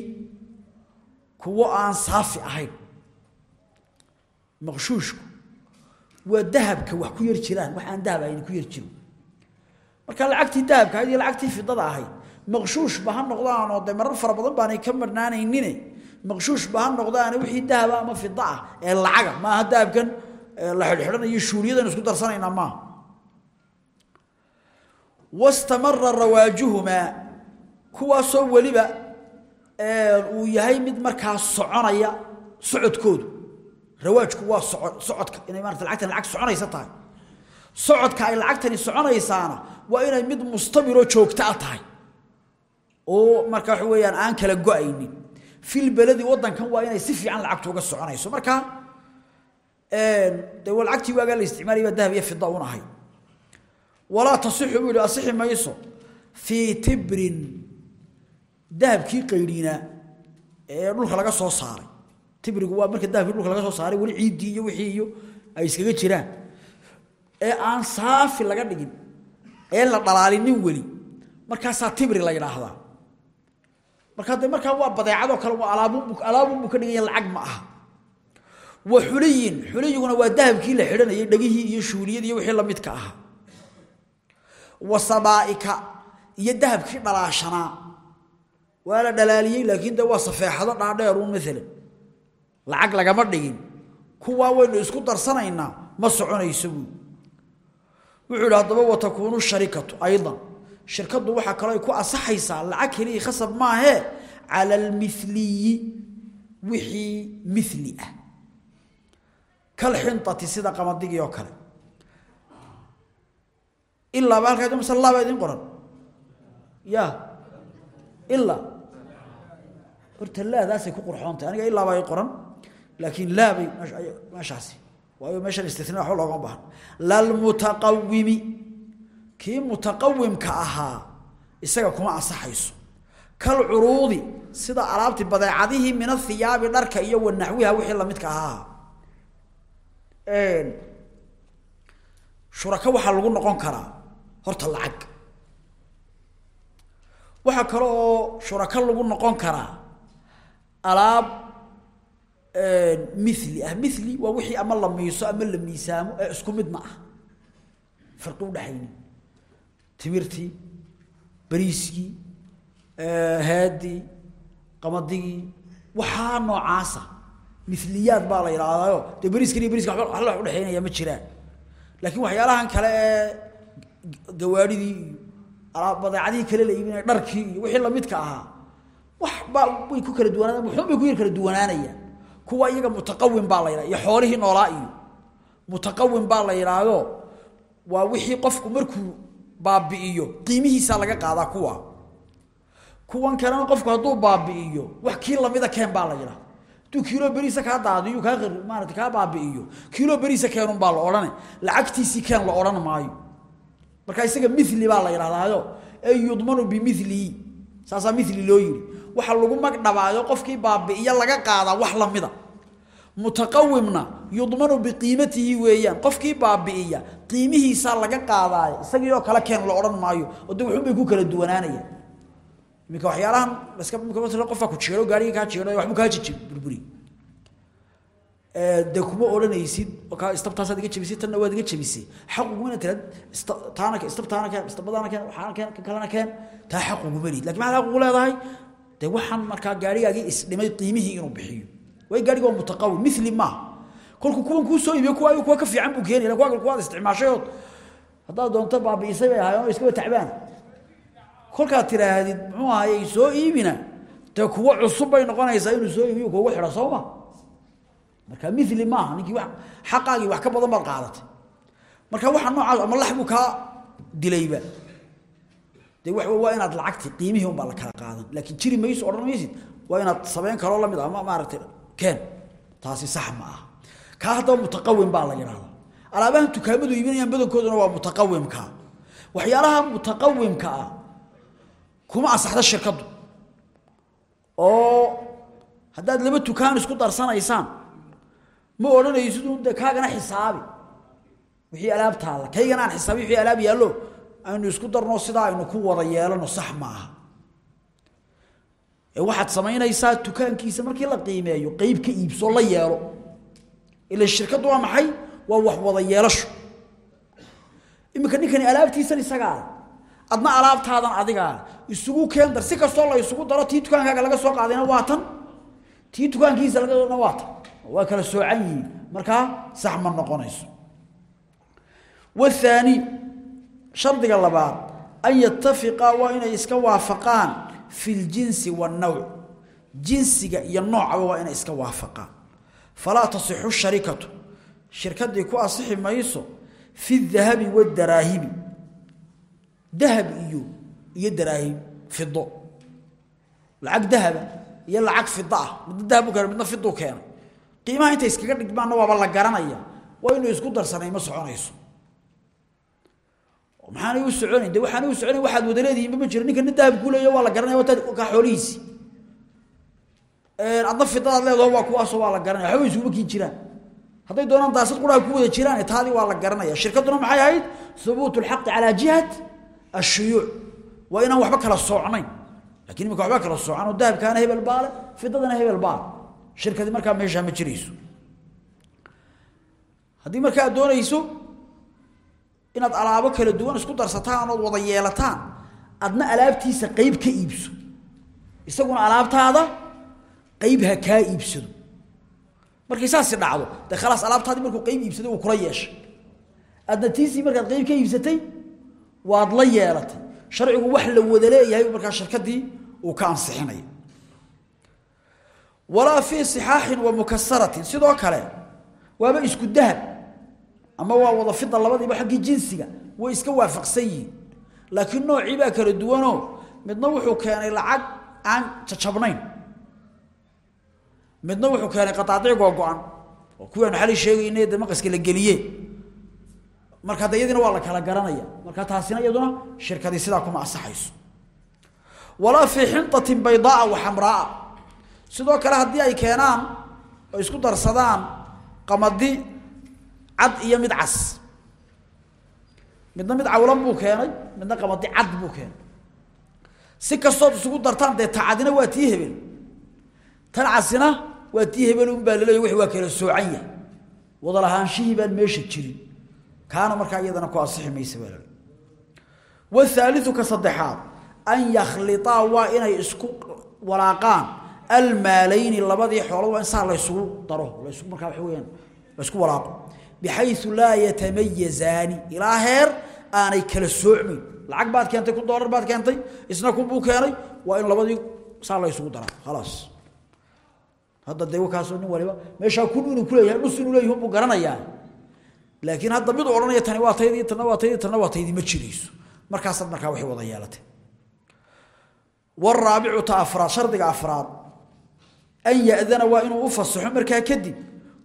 kuwo aan saafi ahayn. Maqshuushku waa dahabka wax ku yar jiraan. Wax dahab ahayn ku yar jiro marka lacagtii dahabka iyo lacagtii fidada ahayd maqshuush ba ha noqdaan oo marar fara badan baanay ka marnaanaynine maqshuush ba ha noqdaan wixii dahaba ama fida ah ee lacaga. Maaha dahabkan la xidhxidhanayo shuuliyadan isku darsanaynaa maaha. Wastamara rawaajuhumaa kuwaasoo weliba uu yahay mid markaa soconaya socodkoodu rawaajku waa socodka inay maarata lacagtani lacag soconaysa tahay. Socodka ay lacagtani soconaysaana waa inay mid mustamiroo joogta a tahay. Oo marka waxa weeyaan aan kala go'aynin. Fil beledi waddankan waa inay si fiican lacagtu uga soconayso. Marka dee lacagtii waagaa la isticmaalaya baa dahab iyo fida un ahay. Walaa tasixu buu asixi mayso. Fii tibrin dahabkii qaydhiinaa ee dhulka laga soo saaray tibrigu waa marka dahabkii dhulka laga soo saaray weli ciiddii iyo wixii iyo ay iskaga jiraan. Ee aan saafi laga dhigin ee la dhalaalinin weli markaasaa tibri la yidhaahdaa. Markaa de markaa waa badeecadoo kale waa alaabun alaabunbuu ka dhiganya lacag ma aha. Wa xuliyin xuliyiguna waa dahabkii la xidhanayay dhegihii iyo shuuliyadii iyo wixii lamidka ahaa wa sabaaika iyo dahabkii dhalaashanaa waa la dhalaaliyey laakiin de waa safeexado dhaadheeruun maalan lacag lagama dhigin. Kuwaa waynu isku darsanaynaa ma soconayso buui wuxuu idhi haddaba watakuunu sharikatu aydan. Shirkaddu waxaa kaloo ku asaxaysaa lacag kelii khasab maahee cala almiliyi wixii mili ah. Kalxinati sida qamadigii kale. Ilaaba halkaa mase laaba qoran? Ya. Ilaa horta laadaasay ku qurxoontahy aniga ilaaba ay qoran laakiin laabay meeshaasi waayo meeshan istina waxba loogama baahan lalmutaqawimi kii mutaqawimka ahaa isaga kuma ansaxayso kal curuudi sida alaabti badeecadihii min athiyaabi dharka iyo wanaxwiha wixii lamidka ahaa shurako waxaa lagu noqon karaa horta lacag waxaa kale oo shurako lagu noqon karaa alaab mili ah mili waa wixii ama la miiso ama la miisaamo ee isku midna ah. Farqi udhaxayni timirtii bariiskii haadii qamadigii waxaa noocaasa. Miliyaad baa la yidhaahdayo dee bariiskan iyo bariiska waba wax udhexeynaya ma jiraan. Laakiin waxyaalahan kale ee gawaadhidii iyo kale la iibinaya dharkii iyo wixii lamidka ahaa waxba way ku kala duwanaa wuxuun ku kala duwanaanayaan kuwa iyaga mutaqawim baa la yidhaha iyo xoolihii noolaa iyo mutaqawim baa la yidhaahdo waa wixii qofku markuu baabi'iyo qiimihiisaa laga qaadaa kuwa. Kuwan kalena qofku hadduu baabi'iyo wax kii lamida keen baa la yidhaha hadduu kiilo beriisa kaa daadiyo kaa maarata kaa baabi'iyo kiilo beriisa keenun baa la odhane lacagtiisii keen la odhan maayo. Marka isaga mili baa la yidhahdaayo ee yudmanu bimilihi saasaa mili loo yidhi. Waxa lagu magdhabaayo qofkii baabi'iyo laga qaadaa wax lamida mutaqawimna yudmanu biqiimatihi weeyaan. Qofkii baabi'iya qiimihiisaa laga qaadaayo. Isagii oo kale keen la odhan maayo oo de ku kala duwanaanayaan iminka waxyaalahan laska qofaa ku jeero gaarigii kaa jeero waxbuu kaa jiji burburi. Dee kuma odhanaysid kaa istabtaasaad iga tanna waad iga jebisay xaquguma inaad tiraad ista taana istabtaana istabadaana keen waxaana keen kan kalena keen taa xaquguma lihid laakiin maxaad xaqugu leedahay? Dee waxaan markaa gaarigaagii isdhimay qiimihii inuu bixiyo way gaadhiga waa mutaqawim mili maaha kolku kuwan kuu soo iibiyo kuwa kuwa ka fiican buu keenaya kuwa kuwaad isticmaashayood. Haddaad doonto baabi'isay bay ahaayeen oo iskaba tacbaan. Kolkaad tiraahdid muxuu ahayey soo iibina. Dee kuwo cusub bay noqonaysaa inuu soo iibiyo kuugu xidho soo ma. Marka mili maaha ninkii wa xaqaagii wax ka badan baad qaadatay marka waxa noocaas ama lax buu kaa dilayba. Dee wa waa inaad lacagti qiimihii unbaa la kala qaadan. Laakiin jiri mayso odhan maysid. Waa inaad samayn kaloo la mid ama maaragtay keen taasi sax ma aha kaa haddaba mutaqawim baa la yidhahdaa alaabahan dukaamadu iibinayaan badankooduna waa mutaqawimka. Waxyaalaha mutaqawimka ah kuma asaxda shirkaddu. Oo haddaad laba dukaan isku darsanaysaan ma odhanaysid un kaagana xisaabi. Wixii alaab taalla kaygana aan xisaabi wixii alaab yaallo aynu isku darno sidaa aynu ku wada yeelano sax ma aha waxaad samaynaysaa dukaankiisa markii la qiimeeyo qeyb ka iibso la yeelo. Ila shirkaddu waa maxay? Waa wax wada yeelasho. Iminka ninkani alaabtiisan isagaa adna alaabtaadan adigaa isugu keen dar si kastoo la isugu daro tii dukaankaaga laga soo qaadayna waa tan. Tii dukaankiisa laga doona waa tan. Waa kala soocan yihiin markaa sax ma noqonayso. Wathaani shardiga labaad an yatafiqaa waa inay iska waafaqaan fi ljinsi waannawc jinsiga iyo noocaba waa inay iska waafaqaan. Falaa tasixu sharikatu. Shirkadii ku asixi mayso fi dahabi wadaraahibi dahab iyo iyo daraahim fido lacag dahaba iyo lacag fida ah. Midna dahabu keena midna fidu keena qiimaha intay iskaga dhigmaanna waaba la garanaya. Waa inuu isku darsanay ma soconayso maxaanay u soconayn de waxaanay u soconayn waxaad wada leedihiinba ma jiro ninkana dahab kuu leeya waa la garanaya waa taad kaa xoolihiisi adna fidadaad leedaho waa kuwaasoo waa la garanaya waxba isuguma kiin jiraan hadday doonaan daasad quraha ku wada jiraan taadii waa la garanaya shirkadduna maxay ahayd hubuut lxaqi calaa jihat ashuyuuc waa inaan waxba kala soocnayn laakiin imika waxba kala soocan oo dahabkaana hebel baale fidadana hebel baale shirkadii markaa meeshaa ma jirayso haddii marka aad doonayso inaad alaabo kala duwan isku darsataan ood wada yeelataan adna alaabtiisa qeyb ka iibso. Isaguna alaabtaada qeyb ha kaa iibsado. Markay saasi dhacdo dee khalaas alaabtaadii markuu qeyb iibsaday uu kula yeeshay. Adna tiisii markaad qeyb ka iibsatay waad la yeelatay. Sharcigu wax la wada leeyahay markaa shirkadii uu ka ansixinaya. Walaa fii sixaaxin wa mukasaratin sidoo kale waaba isku dahab ama waa wada fida labadiiba xaggii jinsiga way iska waafaqsan yihiin. Laakiin noocii baa kala duwanoo midna wuxuu keenay lacag aan jajabnayn. Midna wuxuu keenay qataadic googo-an oo kuwaanu xali sheegayne de maqaska la geliye marka iyadina waa la kala garanaya. Marka taasina iyaduna shirkadii sidaa kuma asaxayso walaa fii xintatin baydaaa wa xamraaa sidoo kale haddii ay keenaan oo isku darsadaan qamadi cad iyo mid cas. Midna mid cawlan buu keenay midna qamadi cad buu keenay. Si kastood isugu dartaan dee tacadina waa tii hebel. Tan casina waa tii hebel un baa laleeya wix waa kala soocan yahay. Wada lahaanshihii baan meesha jirin. Kaana markaa iyadana ku asixi maysa baa laleey wahaaliu ka saddexaad an yakhliaa waa inay isku walaaqaan almaalayni labadii xoolad waa in saa laysugu daro markaa waa weyaan laysku walaaqo bixayu laa yatamayazaani ilaa heer aanay kala soocmayn lacag baad keentay kun doolar baad keentay isna kunbuu keenay waa in labadii saa laysugu daraa khalaas hadda de kaasoo nin waliba meeshaa kun inuu kuleeyahay dhus inuu leeyahi buu garanayaa laakiin hadda mid odhanaya tani waa taydii tanna waa taydii tanna waa taydii ma jirayso markaasaad markaa waxay wada yeelatay waraabicu ta afraad shardiga afraad an ya'dana waa u fasaxo markaa kadib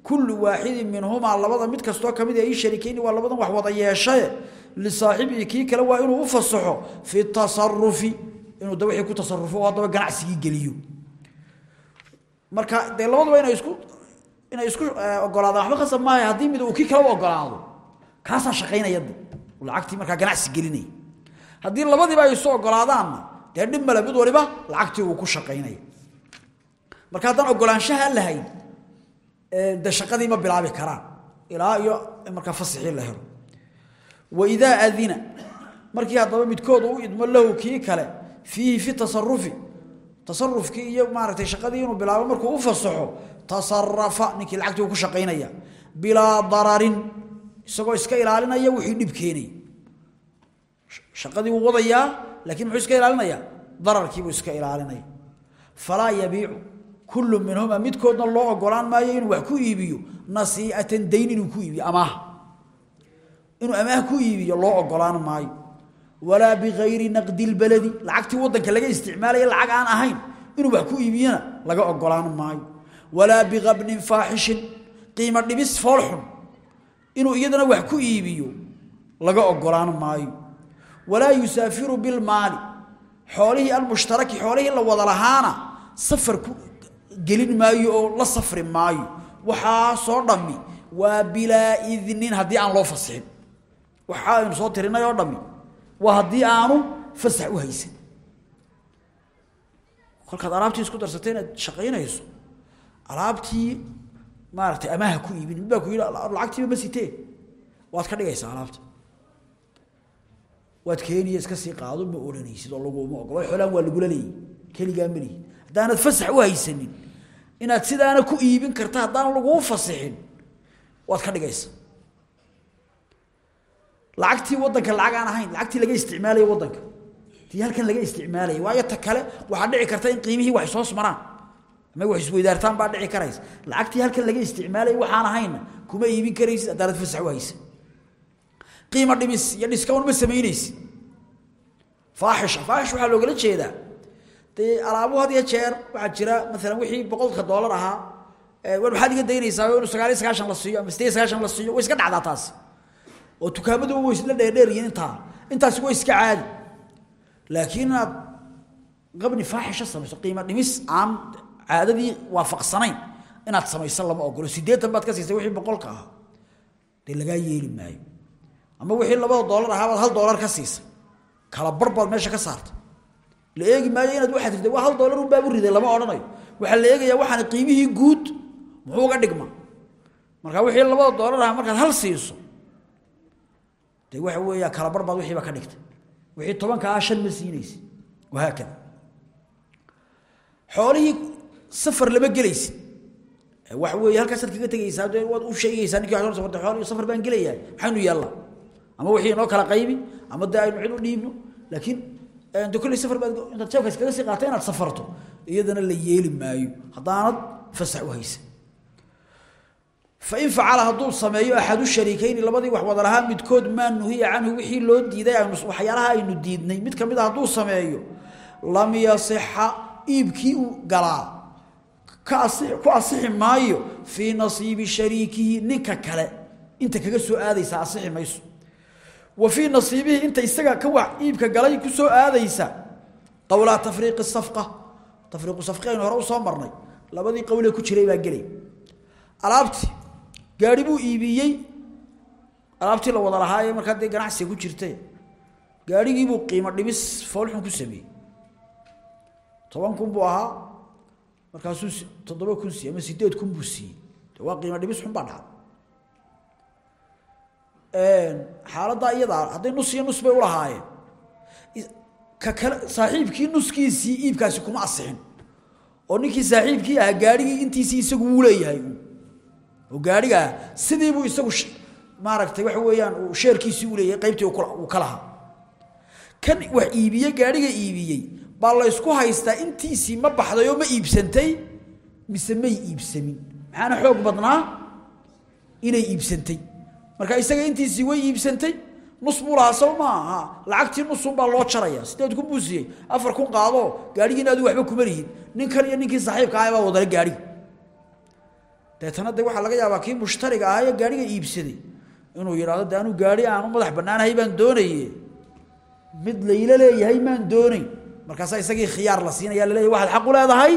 kullu waaxidin minhumaa labada mid kastoo ka mid ay sharikayni waa labadan wax wada yeeshaye lisaaxibihi kii kale waa inuu u fasaxo fi tasarufi inuu da ku tasarufo oo haddaba ganacsigii geliyo. Marka dee labadaba inay isku inay isku ogolaadaan waxba khasab maayo haddii mid uu kii kaleba ogolaado kaasaa shaqaynaya de lacagtii ganacsi gelinaya haddii labadiiba ay isu ogolaadaanna dee dhib mid waliba lacagtii uu ku shaqaynaya. Marka haddaan ogolaanshaha lahayn de shaqadii ma bilaabi karaan. Ilaa iyo markaa fasixii la helo. Waidaa adina markii haddaba midkood u idmo lahu kii kale fiihi fi tasarufi tasarufkii iyo maaragtay shaqadii inuu bilaabo markuu u fasaxo tasarafa ninkii lacagtii ku shaqaynaya bilaa dararin isagoo iska ilaalinaya wixii dhib keenay shaqadii wuu wadayaa laakiin muxuu iska ilaalinaya? Dararkiibuu iska ilaalinaya. Falaa yabiicu kullu minhuma midkoodna loo ogolaan maayo inuu wax ku iibiyo nasii'atan dayn inuu ku iibiyo amaah. Inuu amaah ku iibiyo loo ogolaan maayo. Walaa bigayri naqdi lbaladi lacagtii wadanka laga isticmaalaya lacag aan ahayn inuu wax ku iibiyana laga ogolaan maayo. Walaa bigabnin faaxishin qiimo dhibis foolxun inuu iyadana wax ku iibiyo laga ogolaan maayo. Walaa yusaafiru bilmaali xoolihii almushtaraki xoolihii la wada lahaana safar ku gelin maayo oo la safri maayo. Waxaa soo dhammi. Waa bilaa idnin haddii aan loo fasixin waxa aynu soo tirinay oo dhammi. Waa haddii aanu fasax u haysan kolkaad alaabtii isku darsatay inaad shaqaynayso. Alaabtii maaragtay amaaha ku iibin. Mid baa ku yidhi lacagtiiba ma sitee. Waad ka dhigaysaa alaabta. Waad keeniya iska sii qaado ma odhanaysid oo laguma ogola xoolaan waa lagula leeyay keligaa malihi haddaanad fasax u haysanin inaad sidaana ku iibin karta haddaan laguu fasixin. Waad ka dhigaysaa lacagtii wadanka lacag aan ahayn lacagtii laga isticmaalayo wadanka tii halkan laga isticmaalaya waayo ta kale waxaa dhici karta in qiimihii wax soo maraan ama wax isweydaartaan baa dhici karaysa. Lacagtii halkan laga isticmaalaya waxaan ahayn kuma iibin karaysid haddaanad fasax u haysan qiimo dhimis iyo discount ma samaynaysid faaxisha faaxish waxaa loogala jeedaa dee alaabuhu had iyo jeer waxaa jira maalan wixii boqolka doolar ahaa war maxaad iga daynaysaa inuu sagaal iyo sagaashan la siiyo ama sideed sagaashan la siiyo way iska dhacdaa taasi oo dukaamadu way isla dheerdheer yihiin intaa. Intaasi way iska caadi. Laakiin inaad qabni faaxisha samayso qiimo dhimis aan caadadii waafaqsanayn inaad samayso lama ogolo siddeetan baad ka siisay wixii boqolka ahaa. Dee lagaa yeeli maayo. Ama wixii labada doolar ahaa hal doolar ka siisay. Kala bar baad meesha ka saartay la eegi maayo inaad waxaad riday waa hal doolar un baabu riday lama odhanayo. Waxaa la waxaan qiimihii guud muxuu uga dhigma. Marka wixii labada doolar ahaa markaad hal siiso dee waxa weeyaa kala bar baad wixiiba ka dhigtay wixii tobanka ah shan ma siinaysid wahaakada xoolihii safar lama gelaysid. Waxa weeye halkaasaad kaga tegaysaa waad u sheegaysaa ninkii wax soo safartay xoolihii safar baan gelayaa maxaynu yeellaa ama wixii inoo kala qaybi ama dee aynu u dhiibno laakiin de kolley safar baad intaad jeebka iskaga sii qaata inaad safarto iyadana la yeeli maayo. Haddaanad fasax u haysan fain facala hadduu sameeyo axadu shariikeyni labadii wax wada lahaa midkood maa nuhiya canhu wixii loo diiday waxyaalaha aynu diidnay mid ka mid a hadduu sameeyo lam yasixa iibkii uu galaa. Ku asixi maayo fii nasiibi shariikihi ninka kale. Inta kaga soo aadaysa asixi mayso wa fii nasiibihi inta isaga ka wax iibka galay ku soo aadaysa. Qowlaa tafriiqi safqa. Tafriiqu safqi aynu hore u soo marnay. Labadii qowlee ku jiray baa gelay. Alaabtii gaari buu iibiyey. Alaabtii la wada lahaa ee markaa dee ganacsiga ku jirtay. Gaarigiibuu qiimo dhimis foolxun ku sameeyey. Toban kun buu ahaa xaaladdaa iyadaa hadday nus iyo nus bay ulahaayeen ka kale saaxiibkii nuskiisii iibkaasi kuma asixin. Oo ninkii saaxiibkii ahaa gaarigii intiisii isagu wuu leeyahay oo gaarigaa sidiibuu isagu maaragtay waxa weeyaan sheerkiisii u leeyahay qaybtii uu ka lahaa. Kan wax iibiyey gaariga iibiyey baa la ysku haystaa intiisii ma baxday oo ma iibsantay mise may iibsamin. Maxaana xoog badnaa? Inay iibsantay marka isaga intiisii way iibsantay nus buu lahaa saw maaha lacagtii nusun baa loo jaraya. Sideed kun buu afar kun qaado gaarigiina adu waxba kuma lihid. Ninkan iyo ninkii saaxiibka ah baa wadala gaariga deetana de waxaa laga yaabaa kii mushtariga ahaa ee gaariga iibsaday. Inuu yidhahdo de gaari aanu madax bannaanahay baan doonaye mid layla leeyahay maan doonayn markaasaa isagii khiyaar la siinaya laleeyahy waxaad xaq leedahay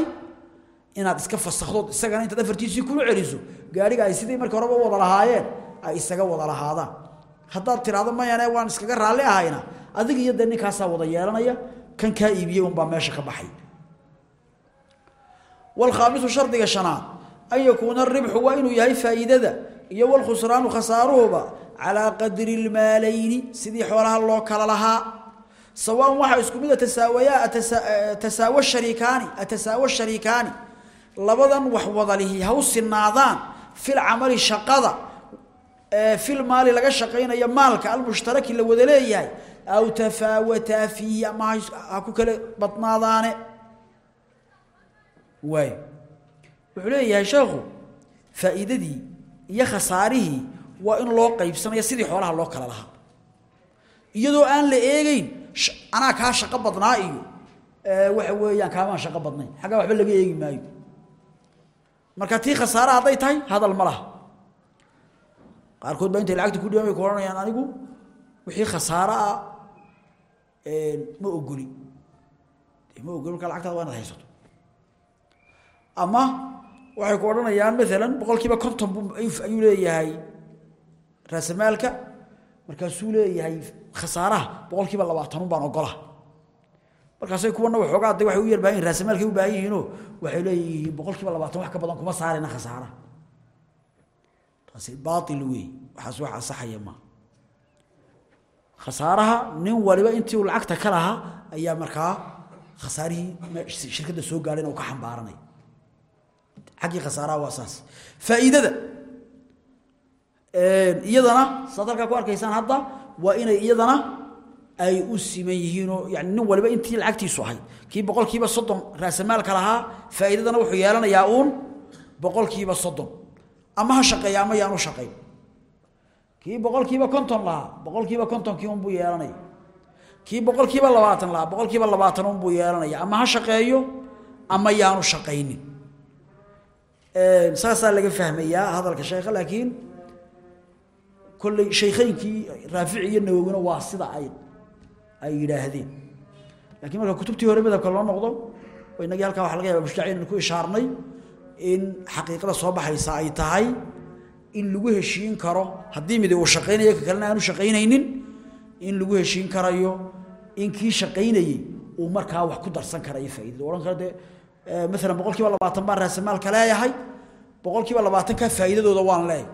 inaad iska fasakdood isagana intaad afartiisii kula celiso. Gaariga ay sidii markii horeba wada lahaayeen ay isaga wada lahaadaan. Haddaad tidhaahdo mayane waan iskaga raalli ahayna. Adig iyo dee wada yeelanaya kan kaa iibiyey unbaa meesha ka baxay. Walkhaamisu shardiga shanaad an yakuuna aribxu waa inuu yahay faa'iidada iyo walkhusraanu khasaaruhuba calaa qadri lmaalayni sidii xoolaha loo kala lahaa. Sawaan waxa isku mid tasaawaya tasaawa shariikaani tasaawa shariikaani. Labadan wax wadalihi ha fil amali shaqada fil maali laga shaqeynayo maalka almushtaraki la wada leeyahay aw tafaawata fihi ama ku kala badnaadaane. Waay wuxuu leeyahay sheekhu faa'iidadii iyo khasaarihii waa in loo qaybsanayo sidii xoolaha loo kala lahaa. Iyadoo aan la eegeyn anaa kaa shaqo badnaa iyo waxa weeyaan kaamaan shaqo badnayn. Xaggaa waxba laga eegi maayo. Marka tii khasaare hadday tahay hadal ma laha qaarkood baa intay lacagta ku dhiban bay ku odhanayaan anigu wixii khasaare ah ma ogoli. Ma ogoli markaa lacagtaada waa inaad ama waxay ku odhanayaan maalan boqol kiiba konton ayuu leeyahay raasamaalka markaasuu leeyahay khasaaraha boqol kiiba baan ogola markaasay kuwana waxoogaa de waxay u yar baahan yihiin raasamaalkay u baahan yihiinoo waxay leeyihiin boqol labaatan wax ka badan kuma saarayna khasaaraha baail wey waxaas wax ansaxaya ma. Khasaaraha nin waliba intii uu lacagta ka lahaa ayaa markaa khasaarihii shirkadda soo gaadhayna uu ka xambaaranaya xaggii khasaaraha waa saas. Faa'iidada. Iyadana saad ku arkaysaan hadda waa inay iyadana ay u siman yihiinoo yani nin waliba intii lacagtiisu ahayd. Kii boqol kiiba soddon raasamaalka lahaa faa'iidadana wuxuu yeelanayaa uun boqol kiiba soddon ama ha shaqeeya ama yaanu shaqayn kii boqol kiiba konton lahaa boqol kiiba kontonkii unbuu yeelanaya kii boqol kiiba labaatan lahaa boqol kiiba labaatan unbuu yeelanaya ama ha shaqeeyo ama yaanu shaqaynin saasaa laga fahmayaa hadalka sheekha laakiin kolley shaykhaynkii raafici iyo nawowina waa sida ay ay yidhaahdeen. Lakiin marka kutubtii hore madhabka loo noqdo oo inagii halkaa waxa laga yaba mushtaci ku ishaarnay in xaqiiqada soo baxaysa ay tahay in lagu heshiin karo haddii midi uu shaqaynayo ka kalena aanu shaqaynaynin in lagu heshiin karayo in kii shaqaynayey uu markaa wax ku darsan karayo faaidada odhan kara dee maalan boqol kiiba labaatan baan raasamaalka leeyahay boqol kiiba labaatanka faa'iidadooda waan leeyahay.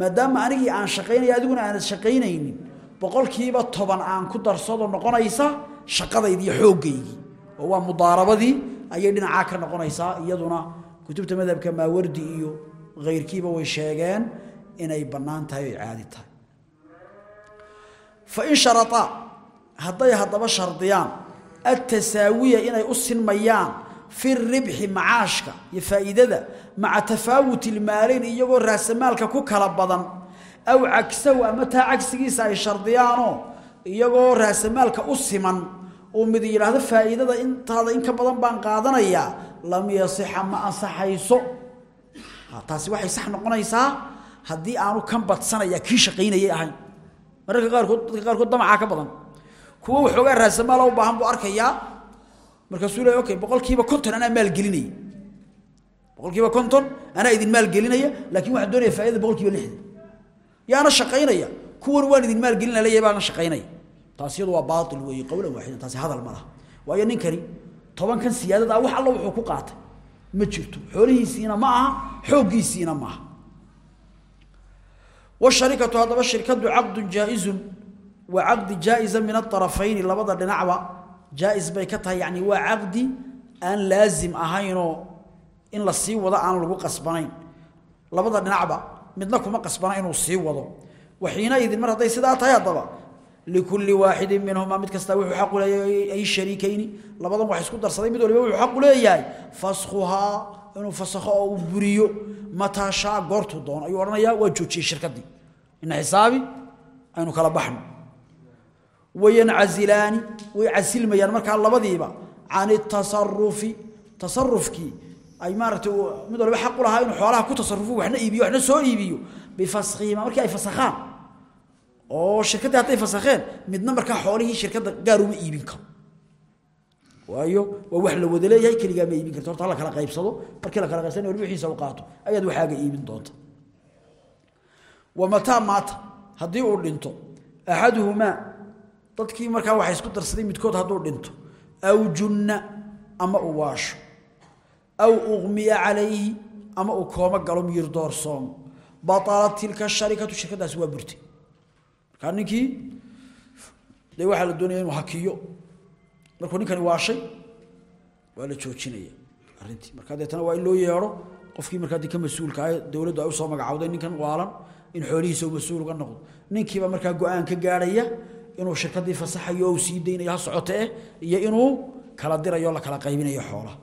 Maadaama anigii aan shaqaynaya adiguna aanad shaqaynaynin boqol kiiba toban aan ku darsado noqonaysa shaqadaydi iyo xooggaygii oo waa mudaarabadii ayay dhinacaa ka noqonaysaa iyaduna kutubta madhabka maawardi iyo hayrkiiba way sheegeen inay bannaan tahay oy caadi tahay. Fa in sharaaa hadday haddaba shardiyaan altasaawiya inay u sinmayaan fi ribxi macaashka iyo faa'iidada maca tafaawuti ilmaalayn iyagoo raasamaalka ku kala badan aw cagsahu ama taa cagsigiisa ay shardiyaanoo iyagoo raasamaalka u siman uu mid yidhaahdo faa'iidada intaada in ka badan baan qaadanayaa lam yasixa ma ansaxayso. Taasi waxay sax noqonaysaa haddii aanu kan badsanaya kii shaqaynayay ahayn. Mararka qaarkood dadka qaarkood damacaa ka badan. Kuwo waxoogaa raasamaala u baahan buu arkayaa. Markaasuu leey okay boqol kiiba konton anaa maalgelinaya boqol kiiba konton anaa idin maalgelinaya laakiin waxaan doonaya faa'idada boqol kiiba lixdan. Yaana shaqaynaya. Kuwan waan idin maalgelina leeyahay baana shaqaynaya. Taasi waa baatil weeye qowlan waaxidan taasi hadal ma waayo ninkani tobankan siyaadada wax alla wuxuu ku qaatay. Ma jirto. Xoolihiisiina ma aha xooggiisiina ma aha. Washarikatu haddaba shirkadu caqdun jaa-izun waa caqdi jaa-iza min aarafayni labada dhinacba jaa-is bay ka tahay yacni waa caqdi aan laazim ahaynoo in la sii wado aan lagu qasbanayn. Labada dhinacba midna kuma qasbana inuu sii wado. Mar sidaa tahay haddaba likulli waaxidin minhumaa mid kastaa wuxuu xaqu leeyahay ay shariikayni. Labadan wax isku darsaday mid waliba wuxuu xaqu leeyahay. Faskhuhaa inuu fasakho oo uu buriyo mataa shaa goortuu doono. Ayuu odhanayaa waa joojiyey shirkaddii ina xisaabi aynu kala baxno. Wayancazilaani way casilmayaan. Markaa labadiiba can tasarufi tasarufkii ay maaragtay mid waliba xaq u lahaa inuu xoolaha ku tasarufo waxna iibiyo waxna soo iibiyo. Bifaskhiima markii ay fasakhaan oo shirkaddii hadday fasakheen midna markaa xoolihii shirkadda gaar uma iibin karo. Waayo waa wax la wada leeyahay keligaa ma iibin karto. Horta kala qaybsado markii la kala qaybsana waliba wixiisa u qaato ayaad waxaaga iibin doonta. Wamataa maata haddii uu dhinto axaduhumaa dadkii markaa waxa isku darsaday midkood hadduu dhinto aw junna ama uu waasho aw uqmiya calayhi ama uu kooma galo miyir batalat tilka sharikatu shirkadaasi waa burtay markaa ninkii waxaa la doonaya inuu hakiyo. Markuu ninkani waashay waa joojinaya arrintii. Markaa deetana waa in loo yeedho qofkii markaa dee ka mas'uulka ah dowladdu ay u soo magacawday ninkan waalan in xoolihiisa uu uga noqdo. Ninkiiba markaa go'aan ka gaadhaya inuu shirkadii fasaxayo o sii daynayo ha iyo inuu kala dirayo la kala qaybinayo xoolaha.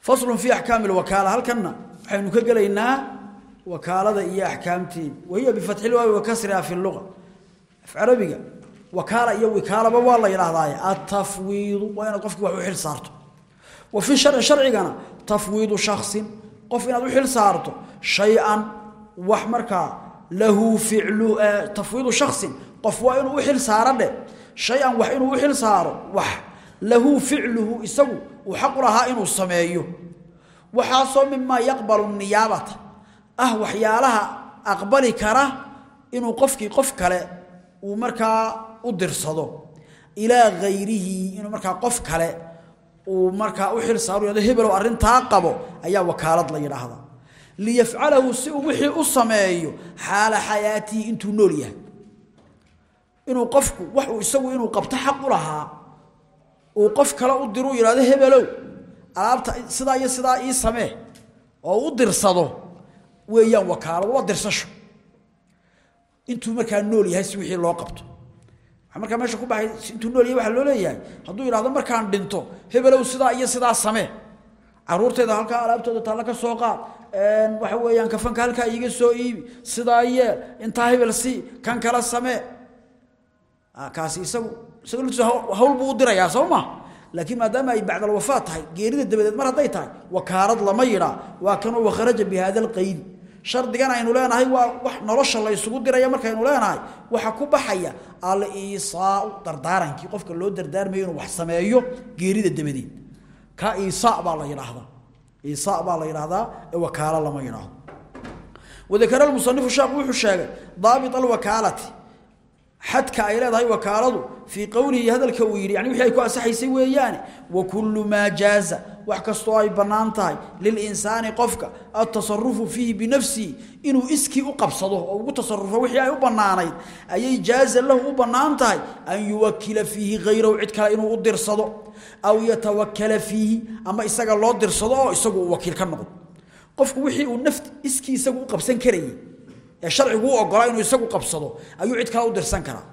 Faslun fii axkaami lwakaala halkanna waxaynu ka wakaalada iyo axkaamteeda wahiya bifatxi lwaawi wa kasriha fi luga af carabiga wakaala iyo wikaalaba waa la yidhaahdaaye atafwiidu waa inaad qofkii wax xil saarto. Wa fi sharci sharcigana tafwiidu shaksin qof inaad u xil saarto shay-an wax lahu ficlu tafwiidu shaksin qof waa inuu u xil saaro dheh shay-an inuu u xil saaro wax lahu ficluhu isagu uu xaq u lahaa inuu sameeyo. Waxaasoo mimaa yaqbalu niyaabata ah waxyaalaha aqbali kara inuu qofkii qof kale uu markaa u dirsado. Ilaa hayrihi inuu markaa qof kale uu markaa u xil hebelow arrintaa qabo ayaa wakaalad la yidhaahdaa liyafcalahu si uu wixii u sameeyo xaala xayaatihi intuu nool yahay. Inuu qofku wax uu isagu inuu qabto xaq u lahaa uu qof kale u diru yidhahdo hebelow alaabta sidaa iyo sidaa ii samee oo u dirsado weeyaan wakaalad waa dirsasho. Intuu markaa nool yahay si wixii loo qabto. Markaa meesha ku baxay intuu nool yahay waxaa loo leeyahay hadduu yidhahdo markaan dhinto hebelow sidaa iyo sidaa samee. Caruurteeda halkaa alaabtooda taalla ka soo qaad. Waxa weeyaan kafanka halkaa iiga soo iibi. Sidaa yeel intaa hebel sii kan kala samee. Kaasi isagu isagu laftiisu hawl buu u dirayaa soo ma? Laakiin maadaama ay bacdal tahay geerida dabadeed mar hadday tahay wakaalad lama yidhaa. Waa kanoo wakharaja bi alqaydi shardigan aynu leenahay waa wax nolosha la isugu diraya markaynu leenahay waxa ku baxaya al-iisaau dardaarankii qofka loo dardaarmayo inuu wax sameeyo geerida dabadeed ka iisa baa la yidhaahdaa. Iisa baa la yidhaahdaa ee wakaalo lama yidhaahdo. Wadakara almusanifu sheekhu wuxuu sheegay daabit alwakaalati xadka ay leedahay wakaaladu fii qowlihi hadalka uu yidhi yani wixii ay ku asaxaysay weeyaane wa kullu maa jaaza wax kastoo ay bannaan tahay lilinsaani qofka altasarufu fiihi binafsihi inuu iskii u qabsado oo ugu tasarufo wixii ay u bannaanayd ayay jaaza lahu u bannaan an yuwakila fiihi hayrahu cid kale inuu u dirsado aw yatawakala fiihi ama isaga loo dirsado oo isagu wakiil ka noqdo. Qofku wixii uu naft iskii u qabsan karayay ee sharcigu ogolaa inuu isagu qabsado ayuu cid kale u dirsan karaa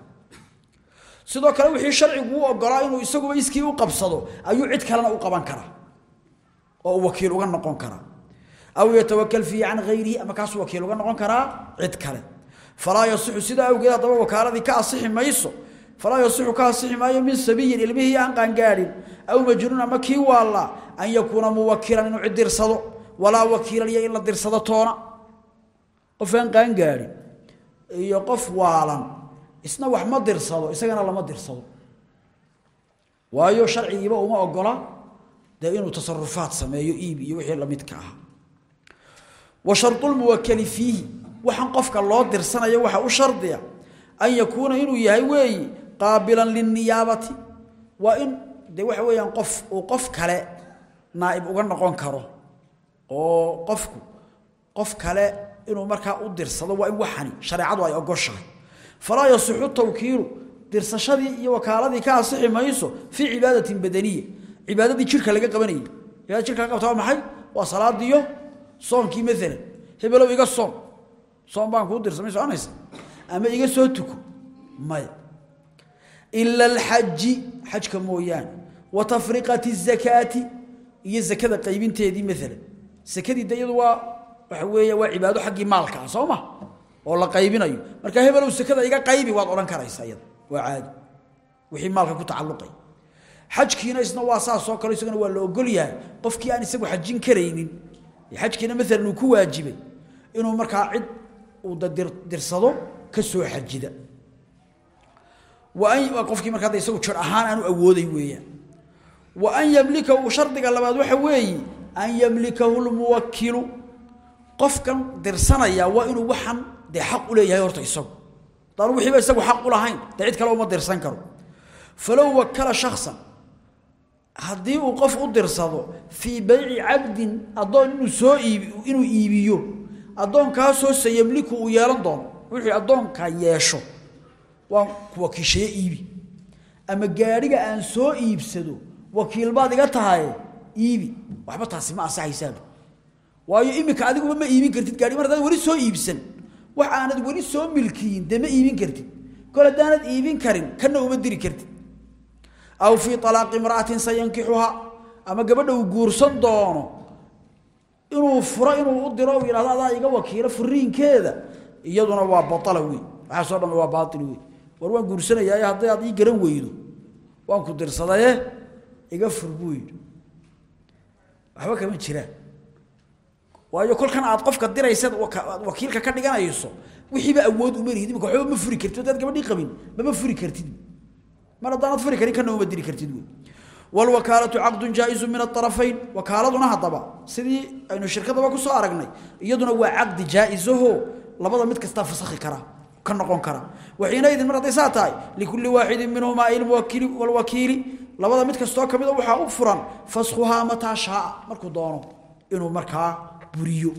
sidoo kale wixii sharcigu ogolaa inuu isaguba iskii u qabsado ayuu cid kalena u qaban karaa oo wakiil uga noqon karaa aw yatawakal fiihi can hayrihi ama kaasuu wakiil uga noqon karaa cid kale falaa yasixu sidaa awgeed haddaba wakaaladii ka asixi mayso falaa yasixu ka asixi maayo min sabiyin ilmihii aan qaangaadhin aw majnuun ama kii waalla an yakuuna muwakilan inuu cid dirsado walaa wakiilan iyo in la dirsado toona qof aan qaangaadhin iyo qof waalan isna wax ma dirsado isagana lama dirsado. Waayo sharcigiiba uma ogola dee inuu tasarufaad sameeyo iib iyo wixii lamidka ah. Wa shardulmuwakali fiihi waxaan qofka loo dirsanayo waxa u shardiya an yakuuna inuu yahay weeyi qaabilan lilniyaabati waa in dee waxa weeyaan qof uu qof kale naaib uga noqon karo oo qofku qof kale inuu markaa u dirsado waa in waxani shareecadu ay ogoshahay. Falaa yasixu tawkiilu dirsashadii iyo wakaaladii ka asixi mayso fii cibaadatin badaniya. Cibaadadii jirka laga qabanayay cibaadada jirka laga qabta waa maxay? Waa salaadiyo soonkii maalan hebelow iga soom soom baan kuu dirsamay soconaysa ama iga soo tuko? Maya. Ila alxaji xajka mooyaane. Wa tafriqati zakaati iyo zakada qaybinteedii maalan sakadii de iyadu waa waxa weeye waa cibaado xaggii maalka ah soo ma oo la qaybinayo. Marka hebelow sakada iga qaybi waad odhan karaysa iyada. Waa caadi. Wixii maalka ku tacalluqay. Xajkiina isna waa saas oo kale isaguna waa la ogol yahay. Qofkii aan isagu xajin karaynin xajkiina maalan uu ku waajibay inuu markaa cid uu dirsado ka soo xajida. Waa qofkii markaa da isagu jir ahaan aanu awooday weeyaan. Wa an yamlika shardiga labaad waxa weeye an yamlikahu lmuwakilu qofkan dirsanaya waa inuu waxan dee xaq u leeyahay horta isagu. Hadaan wixiiba isagu xaq u lahayn dee kale uma dirsan karo. Falow wakala shaksan haddii uu qof u dirsado fii bayci cabdin addoon inuu soo iibi inuu iibiyo addoonkaasoo sayamliku uu yeelan doono wixii addoonka yeesho waan ku wakiishaye iibi. Ama gaadhiga aan soo iibsado wakiil baad iga tahay iibi. Waxba taasi ma asaxaysaa waayo iminka adiguba ma iibin kartid gaadhi mar haddaad weli soo iibsan wax aanad weli soo milkiyin dee iibin kartid. Kol haddaanad iibin karin kana uma diri kartid. Aw fii alaaqi imra'atin sayankixuhaa ama gabadha uu guursan doono inuu furo inuu u diro u iga wakiilo furiinkeeda. Iyaduna waa baala wey waxaasoo dham waa baail wey war waan guursanayaaye hadday aad ii garan weydo. Waan ku dirsadaye iga fur yidhi. Waxba kama jiraan waayo kolkan aad qofka diraysa wakiilka ka dhiganayso wixiiba awood uma lihid imika waxba ma furi kartid hadaad gabadhii qabin mama furi kartid. Mar haddaanad furi karin kana uma diri kartid wey walwakaalatu caqdun jaa-izu min aarafayn wakaaladuna haddaba sidii aynu shirkadaba ku soo aragnay iyaduna waa caqdi jaa-isaho labada mid kastaa fasakhi kara ka noqon kara. Waxiinaidin mar hadday saa tahay likulli waaxidin minhumaa ilmuwakili walwakiili labada mid kastoo kamida waxaa u furan faskhuhaa mataa shaaa markuu doono inuu markaa buriyo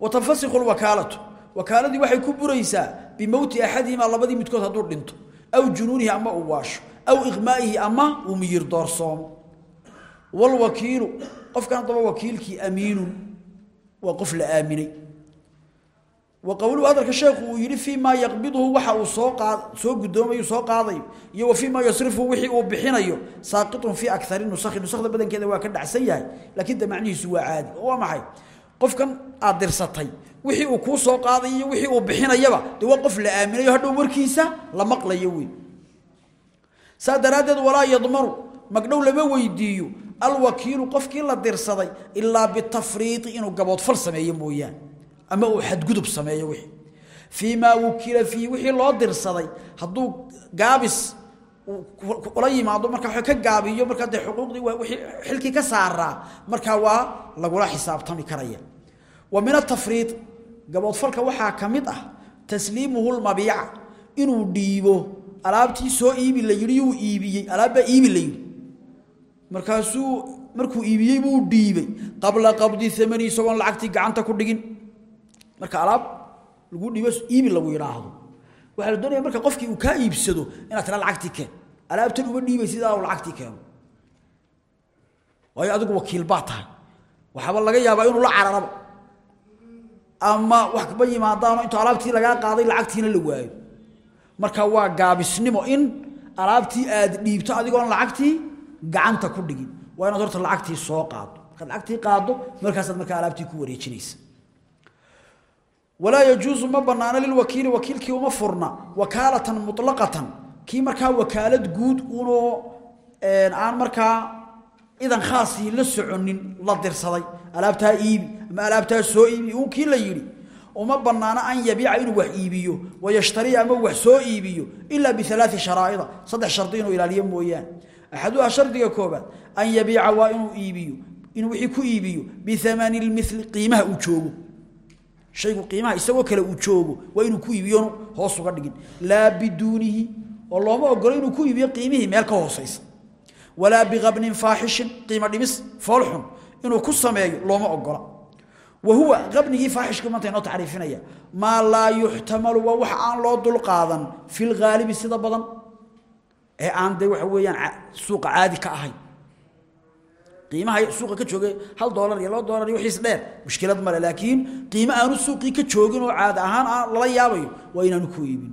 wa tanfasikhu lwakaalatu wakaaladii waxay ku buraysaa bimowti axadihimaa labadii midkood hadduu dhinto aw junuunihi ama uu waasho aw iqmaa'ihi ama uu miyir doorsoomo walwakiilu qofkan haddaba wakiilkii amiinun waa qof la aaminay wa qowluhu hadalka sheekhu uu yidhi fii maa yaqbiduhu waxa uu soo soo guddoomayo soo qaadayo iyo wa fii maa yasrifu wixii uu bixinayo. Saaqitun fii akari nusakhi. Nusakda badankeeda waa ka dhacsan yahay laakiin de macnihiisu waa caadi. Waa maxay? Qofkan aad dirsatay wixii uu kuu soo qaadayo iyo wixii uu bixinayaba dee waa qof la aaminayo hadhow warkiisa la maqlayo wey saa daraaddeed walaa yadmanu magdhow lama weydiiyo. Alwakiilu qofkii la dirsaday ilaa bitafriidi inuu gaboodfal sameeyo mooyaane ama uu xadgudub sameeyo wixii. Fii wukila fiihi wixii loo dirsaday hadduu gaabis ula yimaado markaa ka gaabiyo markaa dee xuquuqdii wii xilkii ka saaraa markaa waa lagula xisaabtami karaya. Wa min atafriid gaboodfalka waxaa ka mid ah tasliimuhu lmabiica inuu dhiibo alaabtii soo iibi la yidhi uu iibiyey alaabbaa iibi la yidhi. Markaasuu markuu iibiyey buu dhiibay. Qabla qabdi amani isagoon lacagtii gacanta ku dhigin marka alaab lagu dhiibo iibi lagu yidhaahdo waxaa la doonaya marka qofkii uu kaa iibsado inaad tira lacagtii keen. Alaabtan uma dhiibay sidaa uu lacagtii keeno. Waayo adigu wakiil baa tahay. Waxaaba laga yaabaa inuu la cararaba. Ama wax kaba yimaadaano intuu alaabtii lagaa qaaday lacagtiina la waayo. Marka waa gaabisnimo in alaabtii aad dhiibto adigoon lacagtii gacanta ku dhigin. Waa inaad horta lacagtii soo qaado markaad lacagtii qaado markaasaad markaa alaabtii ku wareejinaysa walaa yajuusu ma banaano lilwakiili wakiilkii uma furna wakaalatan mulaqatan kii markaa wakaalad guud unoo aan markaa idan khaasii la soconin la dirsaday. Alaabtaa iibi ama alaabtaa soo iibi uu kii la yidhi uma banaano an yabiica inuu wax iibiyo wayashtariya ama wax soo iibiyo ilaa bialaai sharaa'ida. Saddex shardi inuu ilaaliyo mooyaane. Axaduha shardiga koobaad an yabiica waa inuu iibiyo inuu wixii ku iibiyo biamani lmili shaygu qiimaha isagoo kale uu joogo waa inuu ku iibiyo hoos uga dhigin. Laa biduunihi oo looma ogolo inuu ku iibiyo qiimihii meel ka hoosaysa. Walaa biabnin faaxishin qiimo dhimis foolxun inuu ku sameeyo looma ogola wa huwa abnigii faaxishka maanta inoo tacriifinaya. Maa laa yuxtamalu waa wax aan loo dulqaadan fi lhaalibi sida badan. Ee aan de waxa weeyaan suuqa caadi ka ahayn qiimaha suuqa ka jooga hal doolar iyo laba doolar iyo wixiis dheer. Mushkilad male laakiin qiimo aanu suuqii ka joogin oo caadi ahaan lala yaabayo waa inaanu ku iibin.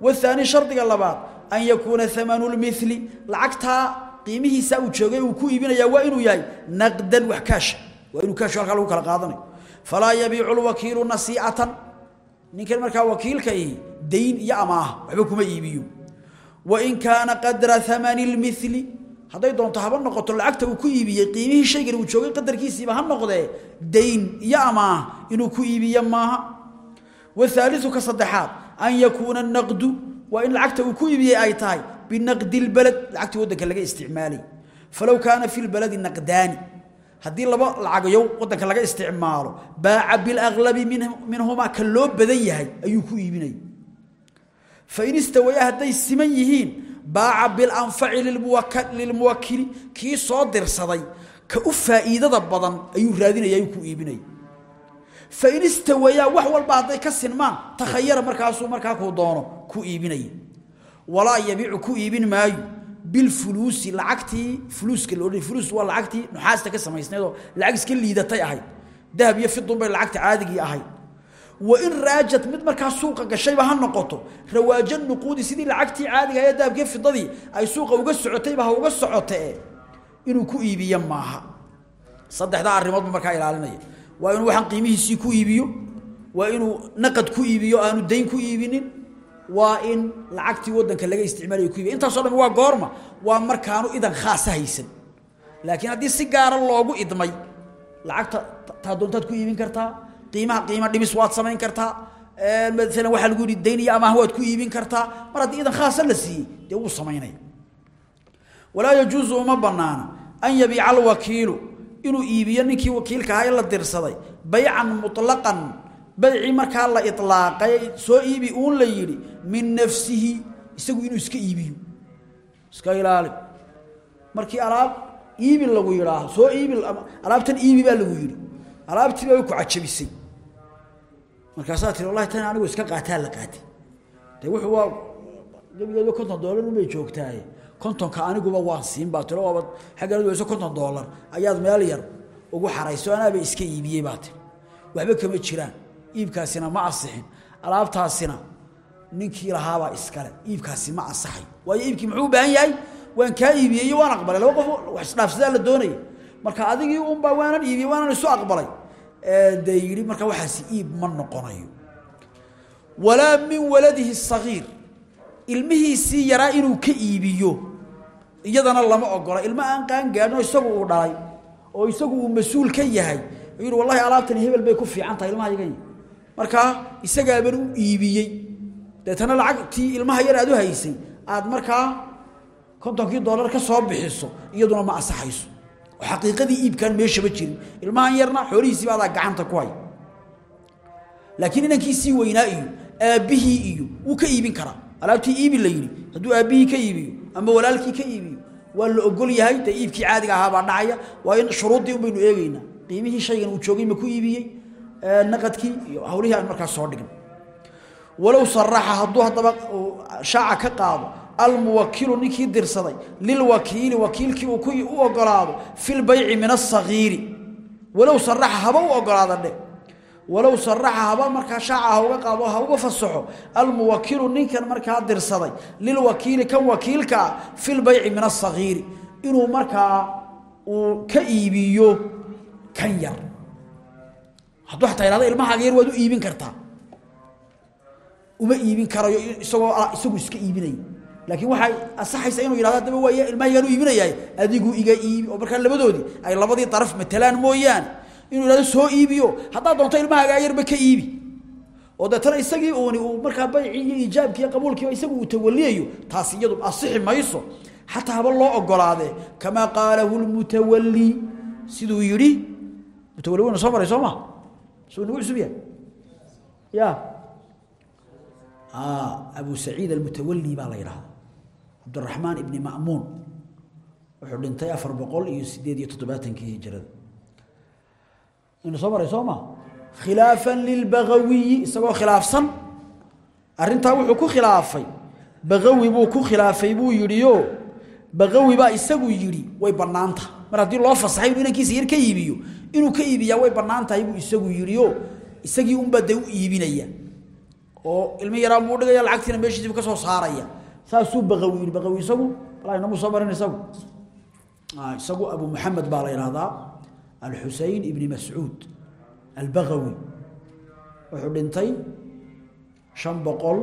Wahaani shardiga labaad an yakuuna amanu lmili lacagtaa qiimihiisa uu joogay uu ku iibinaya waa inuu yahay naqdan wax kaasha waa inuu kaashu halkaa lagu kala qaadanayo falaa yabiicu lwakiilu nasiicatan ninkan markaa wakiilka ihi dayn iyo amaaha waxba kuma iibiyo. Wain kaana qadra amani lmili hadday doonto haba noqoto lacagta uu ku iibiyey qiimihii shaygan uu joogay qadarkiisiiba ha noqdee dayn iyo amaah inuu ku iibiyo maaha. Wahaaliu ka saddexaad an yakuuna naqdu waa in lacagta uu ku iibiyey ay tahay binaqdi lbalad lacagtii waddanka laga isticmaalay falow kaana fi lbaladi naqdaani haddii laba lacagyo waddanka laga isticmaalo baaca bilaklabi minhumaa ka loo badan yahay ayuu ku iibinaya fain istawaya hadday siman yihiin baaca bilanfaci lilmuwakili kii soo dirsaday ka u faa'iidada badan ayuu raadinaya ayuu ku iibinaya fain istawayaa wax walba hadday ka sinmaan takhayara markaasuu markaa kuu doono ku iibinaya walaa yabiicu ku iibin maayo bilfuluusi lacagtii fuluuska la odhan fuluus waa lacagtii nuxaasta ka samaysnayd oo lacag iska liidatay ahayd. Dahab iyo fidun bay lacagta caadigii ahayd wa in raajat mid markaa suuqa gashayba ha noqoto rawaaja nuquudi sidii lacagtii caadiga ee dahabkii fidadii ay suuqa uga socotayba ha uga socotee inuu ku iibiyo maaha saddexdaa arrimood buu markaa ilaalinaya waa inuu waxaan qiimihiisii ku iibiyo waa inuu naqad ku iibiyo aanu dayn ku iibinin waa in lacagtii wadanka laga isticmaalayo ku iibiyo intaasoo dhan waa goorma waa markaanu idan khaasa haysan laakiin haddii si gaara loogu idmay lacagta taa qiimaha qiimo dhimis waad samayn kartaa maalan waxaa lagu yidhi dayn waad ku iibin kartaa mar haddii idan khaasa la siiyey dee wuu walaa yajuusu uma banaana an yabiica alwakiilu inuu iibiyo ninkii wakiilka ahaa la dirsaday baycan muطlaqan baycii markaa la ilaaqay soo iibi uun la yidhi min nafsihi isagu inuu iska iibiyo. Iska ilaali markii alaab iibi lagu yidhaaho soo iibi alaabtan iibi baa lagu yidhi. Alaabtii baa ku cajabisay markaasaa tiri wallahi tan anigu iska qaataa la qaatay. Dee wuxuu waa gebigeedu konton doolar unbay joogtaaye kontonka aniguba waan siin baa tiro waaba xaggeedu wayso konton doolar ayaad meel yar ugu xarayso anaaba iska iibiyey baa tiri. Waxba kama jiraan. Iibkaasina ma asixin alaabtaasina ninkii lahaabaa iskale iibkaasi ma asaxay waayo iibkii muxuu u baahan yahay? Waan kaa iibiyey waan aqbalay. Laba qof wax isdhaafsadaa la doonaya marka adigii unbaa waanan iibiyey waanan isu aqbalay dee yidhi marka waxaasi iib ma noqonayo. Walaa min waladihi sagiir ilmihiisii yaraa inuu ka iibiyo. Iyadana lama ogola. Ilmo aan qaan gaadhin oo isagu uu dhalay oo isagu uu mas'uul ka yahay. Yidhi wallahi alaabtani hebel bay ku fiican tahay ilmaha yagan markaa isagaaban u iibiyey. Deetana lacagtii ilmaha yar aad u haysay. Aad markaa kontonkii dollar ka soo bixiso iyaduna ma asaxayso xaqiiqadii iibkaan meeshaba jirin. Ilmahan yarna xoolihiisiiba adaa gacanta ku hay. Laakiin inankiisii weynaa iyo aabbihii iyo wuu ka iibin karaa. Alaabtii iibi la yidhi hadduu aabbihii ka iibiyo ama walaalkii ka iibiyo waa la ogol yahay dee iibkii caadiga ahaabaa dhacaya. Waa in shuruuddii un baynu eegeynaa qiimihii shaygan uu joogay ma ku iibiyey naqadkii iyo hawlihii aan markaas soo dhigin walow saraxa ka qaado almuwakilu ninkii dirsaday lilwakiili wakiilkii u ogolaado fi lbayci min asagiiri walow saraxa haba u ogolaada dhe walow saraxa haba markaa shaaca ha uga qaado ha uga fasaxo almuwakilu ninkan markaa dirsaday lilwakiili kan wakiilka ah fi lbayci min asagiiri inuu markaa uu ka iibiyo kan yar. Hadduu xataa ihahdo ilmahaaga yar waad u iibin kartaa. Uma iibin karayo isagoo isagu iska iibinaya laakiin waxay asaxaysa inuu yidhahdo haddaba waa ilmahagaan u iibinayahay adigu iga iibi oo markaa labadoodii ay labadii daraf matalaan mooyaane inuu yidhahdo soo iibiyo haddaad doonto ilmahaagaa yarba ka iibi. Oo deetana isagii uuni uu markaa baycii iyo iijaabkii iyo qabuulkiiba isagu uu tawaliyayo taasi iyadu asixi mayso. Xataa haba loo ogolaadee kamaa qaalahu lmutawali siduu yidhi mutawali waynu soo maray soo ma suu nagu cusub yahay? Ya abu saciid almutawali baa la yidhahda cabdiraxmaan ibni ma'muun wuxuu dhintay afar boqol iyo sideed iyo toddobaatankii hijrada inu soo maray soo ma? Khilaafan lilbagawiyi isagoo khilaafsan. Arrintaa wuxuu ku khilaafay. Bagawi buu ku khilaafay buu yidhiyo bagawi baa isagu yidhi way bannaanta mar haddii loo fasaxay inuu inankiisa yar ka iibiyo. Inuu ka iibiyaa way bannaan tahay buu isagu yidhiyo. Isagii unbaa dee oo ilmi yaraa buu dhigaya lacagtiina meeshiisiibu ka soo saaraya saasuu baqawi yidhi. Baqawi isagu inamu soo marin isagu. Isagu abu maxamed baa la yidhahdaa alxusein ibni mascuud albaqawi. Wuxuu dhintay shan boqol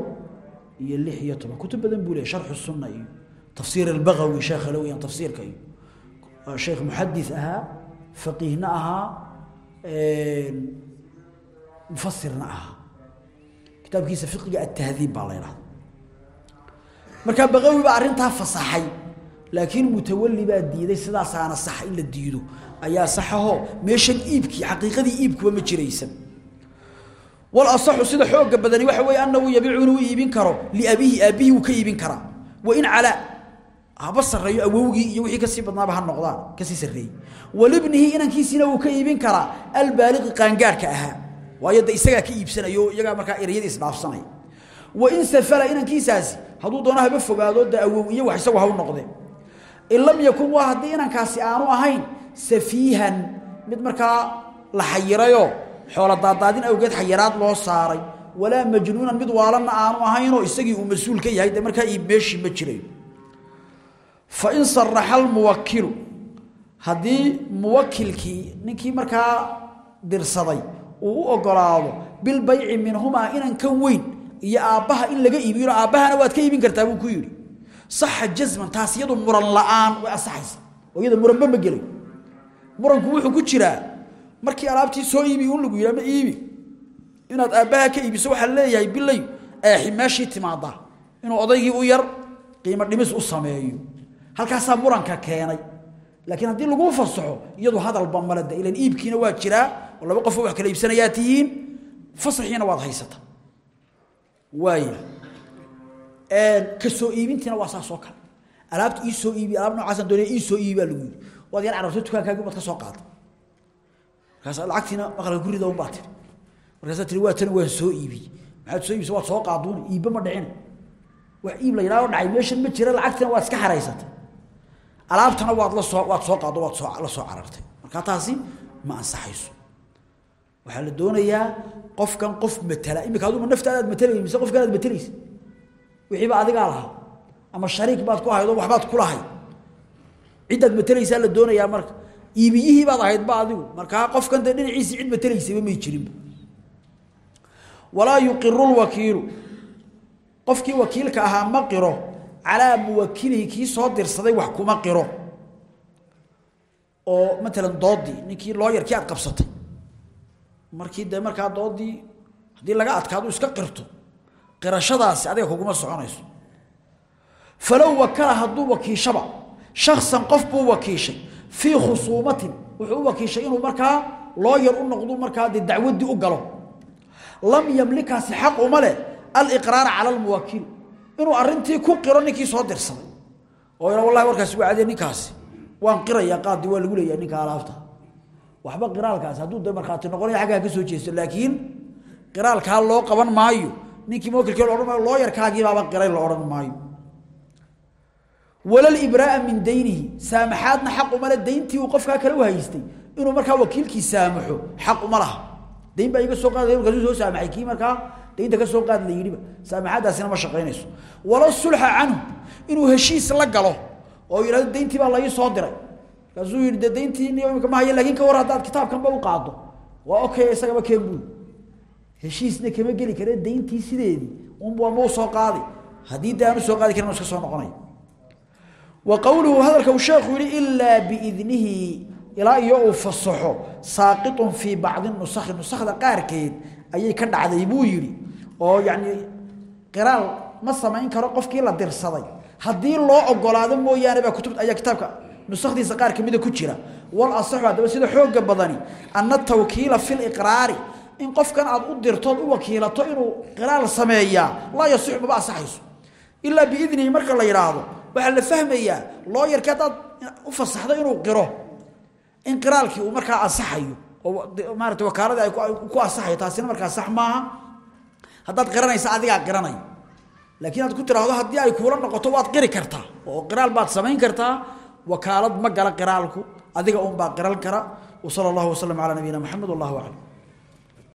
iyo lix iyo toban. Kutub badan buu leeyahy sharxu sunna iyo tafsiir albaqawi sheekha la weyaan tafsiirka iyo sheekh muxadis ahaa faqiihna ahaa mufasirna ahaa. Kitaabkiisa fiqiga atahdiib baa la yidhahda markaa baqawi baa arrintaa fasaxay laakiin mutawali baa diiday sidaasaana sax in la diido. Ayaa saxaho meeshan iibkii xaqiiqadii iibkuba ma jiraysan. Wal asaxu sida xooga badani waxa weeye annahu yabiicu inuu iibin karo liabihi aabbihi wuu ka iibin karaa. Wa in calaa haba sarreeyo awowgii iyo wixii ka sii badnaaba ha noqdaan ka sii sarreeyey walibnihi inankiisiina wuu ka iibin karaa albaaliqi qaangaadhka ahaa. Waayo isagaa ka iibsanayo iyagaa markaa ereyada isdhaafsanaya wain safala inankiisaasi hadduu doono haba fogaado de awow iyo wax isagu ha u noqdee in lam yakun waa haddii inankaasi aanu ahayn safiihan mid markaa la xayirayoo xoola daadaadin awgeed xayiraad loo saaray walaa majnuunan mid waalanna aanu ahaynoo isagii uu mas'uul ka yahay de markaa iib meeshii ma jirayo fain saraxa almuwakilu haddii muwakilkii ninkii markaa dirsaday uu u ogolaado bilbayci minhumaa inan ka weyn يا ابها إن لغا ييبيرو ابها أنا واد كايبين كرتا بو كو صح جزما تاس يدو مرن لاان وا صحيس ويدا مرن ما غلي مرن كو وخه كو جيرا ماركي الابتي سو ييبي اون لغو يرا ما ييبي ان اد ابها كايبي سو وخه ليه ياي بيلي أه ماشي تيمادا انو اوديغي أو ير قيمة ديمس أو سميهو هلكا سا مرن كا كيناي لكن هدي لغو فصحو يدو هذا البملده إلى ان ييبكينا وا ولا وقفو وخه كلا يبسنياتين فصحينا واضحيسته waaya ka soo iibintiina waa saas oo kale. Alaabta ii soo iibi alaab noocaasan doonaya ii soo iibi baa lagu yidhi. Waad yar carabto dukaankaagii baad ka soo qaada markaas lacagtiina maqalka ku rida un baa tiri markaasaa tiri waa tan waan soo iibiyey maxaad soo iibisa waad soo qaaduun iibba ma dhicin. Wax iib la yidhahdo dhacay meeshan ma jira lacagtina waad iska xaraysatay alaabtana waad la soo waad soo qaado waad soo la soo carartay. Marka taasi ma ansaxayso waxaa la doonayaa qofkan qof matala. Imika aduma naftaada aad matalaysa mise qofkan aad matalaysa wixiiba adigaa lahaa. Ama shariik baad ku ahayd oo waxbaad ku lahayd. Ciddaad matalaysaa la doonayaa marka. Iibiyihii baad ahaydba adigu. Markaa qofkan dee dhinaciisii cid matalaysayba may jirinba walaa yuqiru lwakiilu qofkii wakiilka ahaa ma qiro. Calaa muwakilihi kii soo dirsaday wax kuma qiro. Oo matalan doodii ninkii looyarkii aad qabsatay markii dee markaa doodii haddii laga adkaado iska qirto qirashadaasi adiga kuguma soconayso. Falow wakala hadduu wakiishaba shaksan qof buu wakiishay fii khusuumatin wuxuu wakiishay inuu markaa looyar u noqdo markaa dee dacwaddii u galo. Lam yamlikaasi xaq uma leh aliqraara cala almuwakil inuu arintii ku qiro ninkii soo dirsaday. Oo wallahi warkaasi waa cadee ninkaasi. Waan qirayaa qaadi waa lagu leeyahay ninka alaabta waxba qiraalkaasi hadduu de markhaati noqonaya xaggaa ka soo jeesto laakiin qiraalkaa loo qaban maayo ninkii la odhan maayo looyarkaagii baaba qiray la odhan maayo wala libraaa min daynihi saamaxaadna xaq uma le dayntii uu qofkaa kale u haystay inuu markaa wakiilkii saamaxo xaq uma laha dayn baa iga soo qaaday markaasuu soo saamaxay kii markaa daynta ka soo qaad la yidhiba saamaxaadaasina ma shaqaynayso wala sulxa canhu inuu heshiis la galo oo yidhahdo dayntii baa la ii soo diray markaasuu yidhi dee dayntii ni imika ma haya laakiin ka war haddaad kitaabkanba u qaado waa okay isagaba keen buul heshiisna kama geli kare dayntii sideedii. Unbu ama u soo qaadi. Haddii de aan u soo qaadi karin iska soo noqonaya wa qowluhu hadalka uu sheekhu yihi ilaa biidnihi ilaa iyo uu fasaxo saaqitun fii bacdi nusakhi nusakhda qaarkeed ayay ka dhacday buu yidhi oo yacni qiraal ma samayn karo qofkii la dirsaday. Haddii loo ogolaado mooyaane baa kutub ayaa kitaabka nusakhdiisa qaar ka mida ku jira. Wal asaxu haddaba sida xooga badani anna tawkiila fi liqraari in qofkan aad u dirtood u wakiilato inuu qiraal sameeyaa laa yasixu asaxayso. Ilaa biidnihi marka la yidhaahdo waxaa la fahmayaa looyarkii haddaad u fasaxdo inuu qiro. In qiraalkii uu markaa ansaxayo oo maarata wakaaladii ay ku ansaxayo taasina markaa sax maaha. Haddaad qiranaysa adigaa qiranaya laakiin aad ku tiraahdo haddii ay kuula noqoto waad qiri kartaa oo qiraal baad samayn kartaa wakaalad ma gala qiraalku adiga unbaa qiran kara. Wsal اllah waslm calى nabiyina mxamed wallah aclam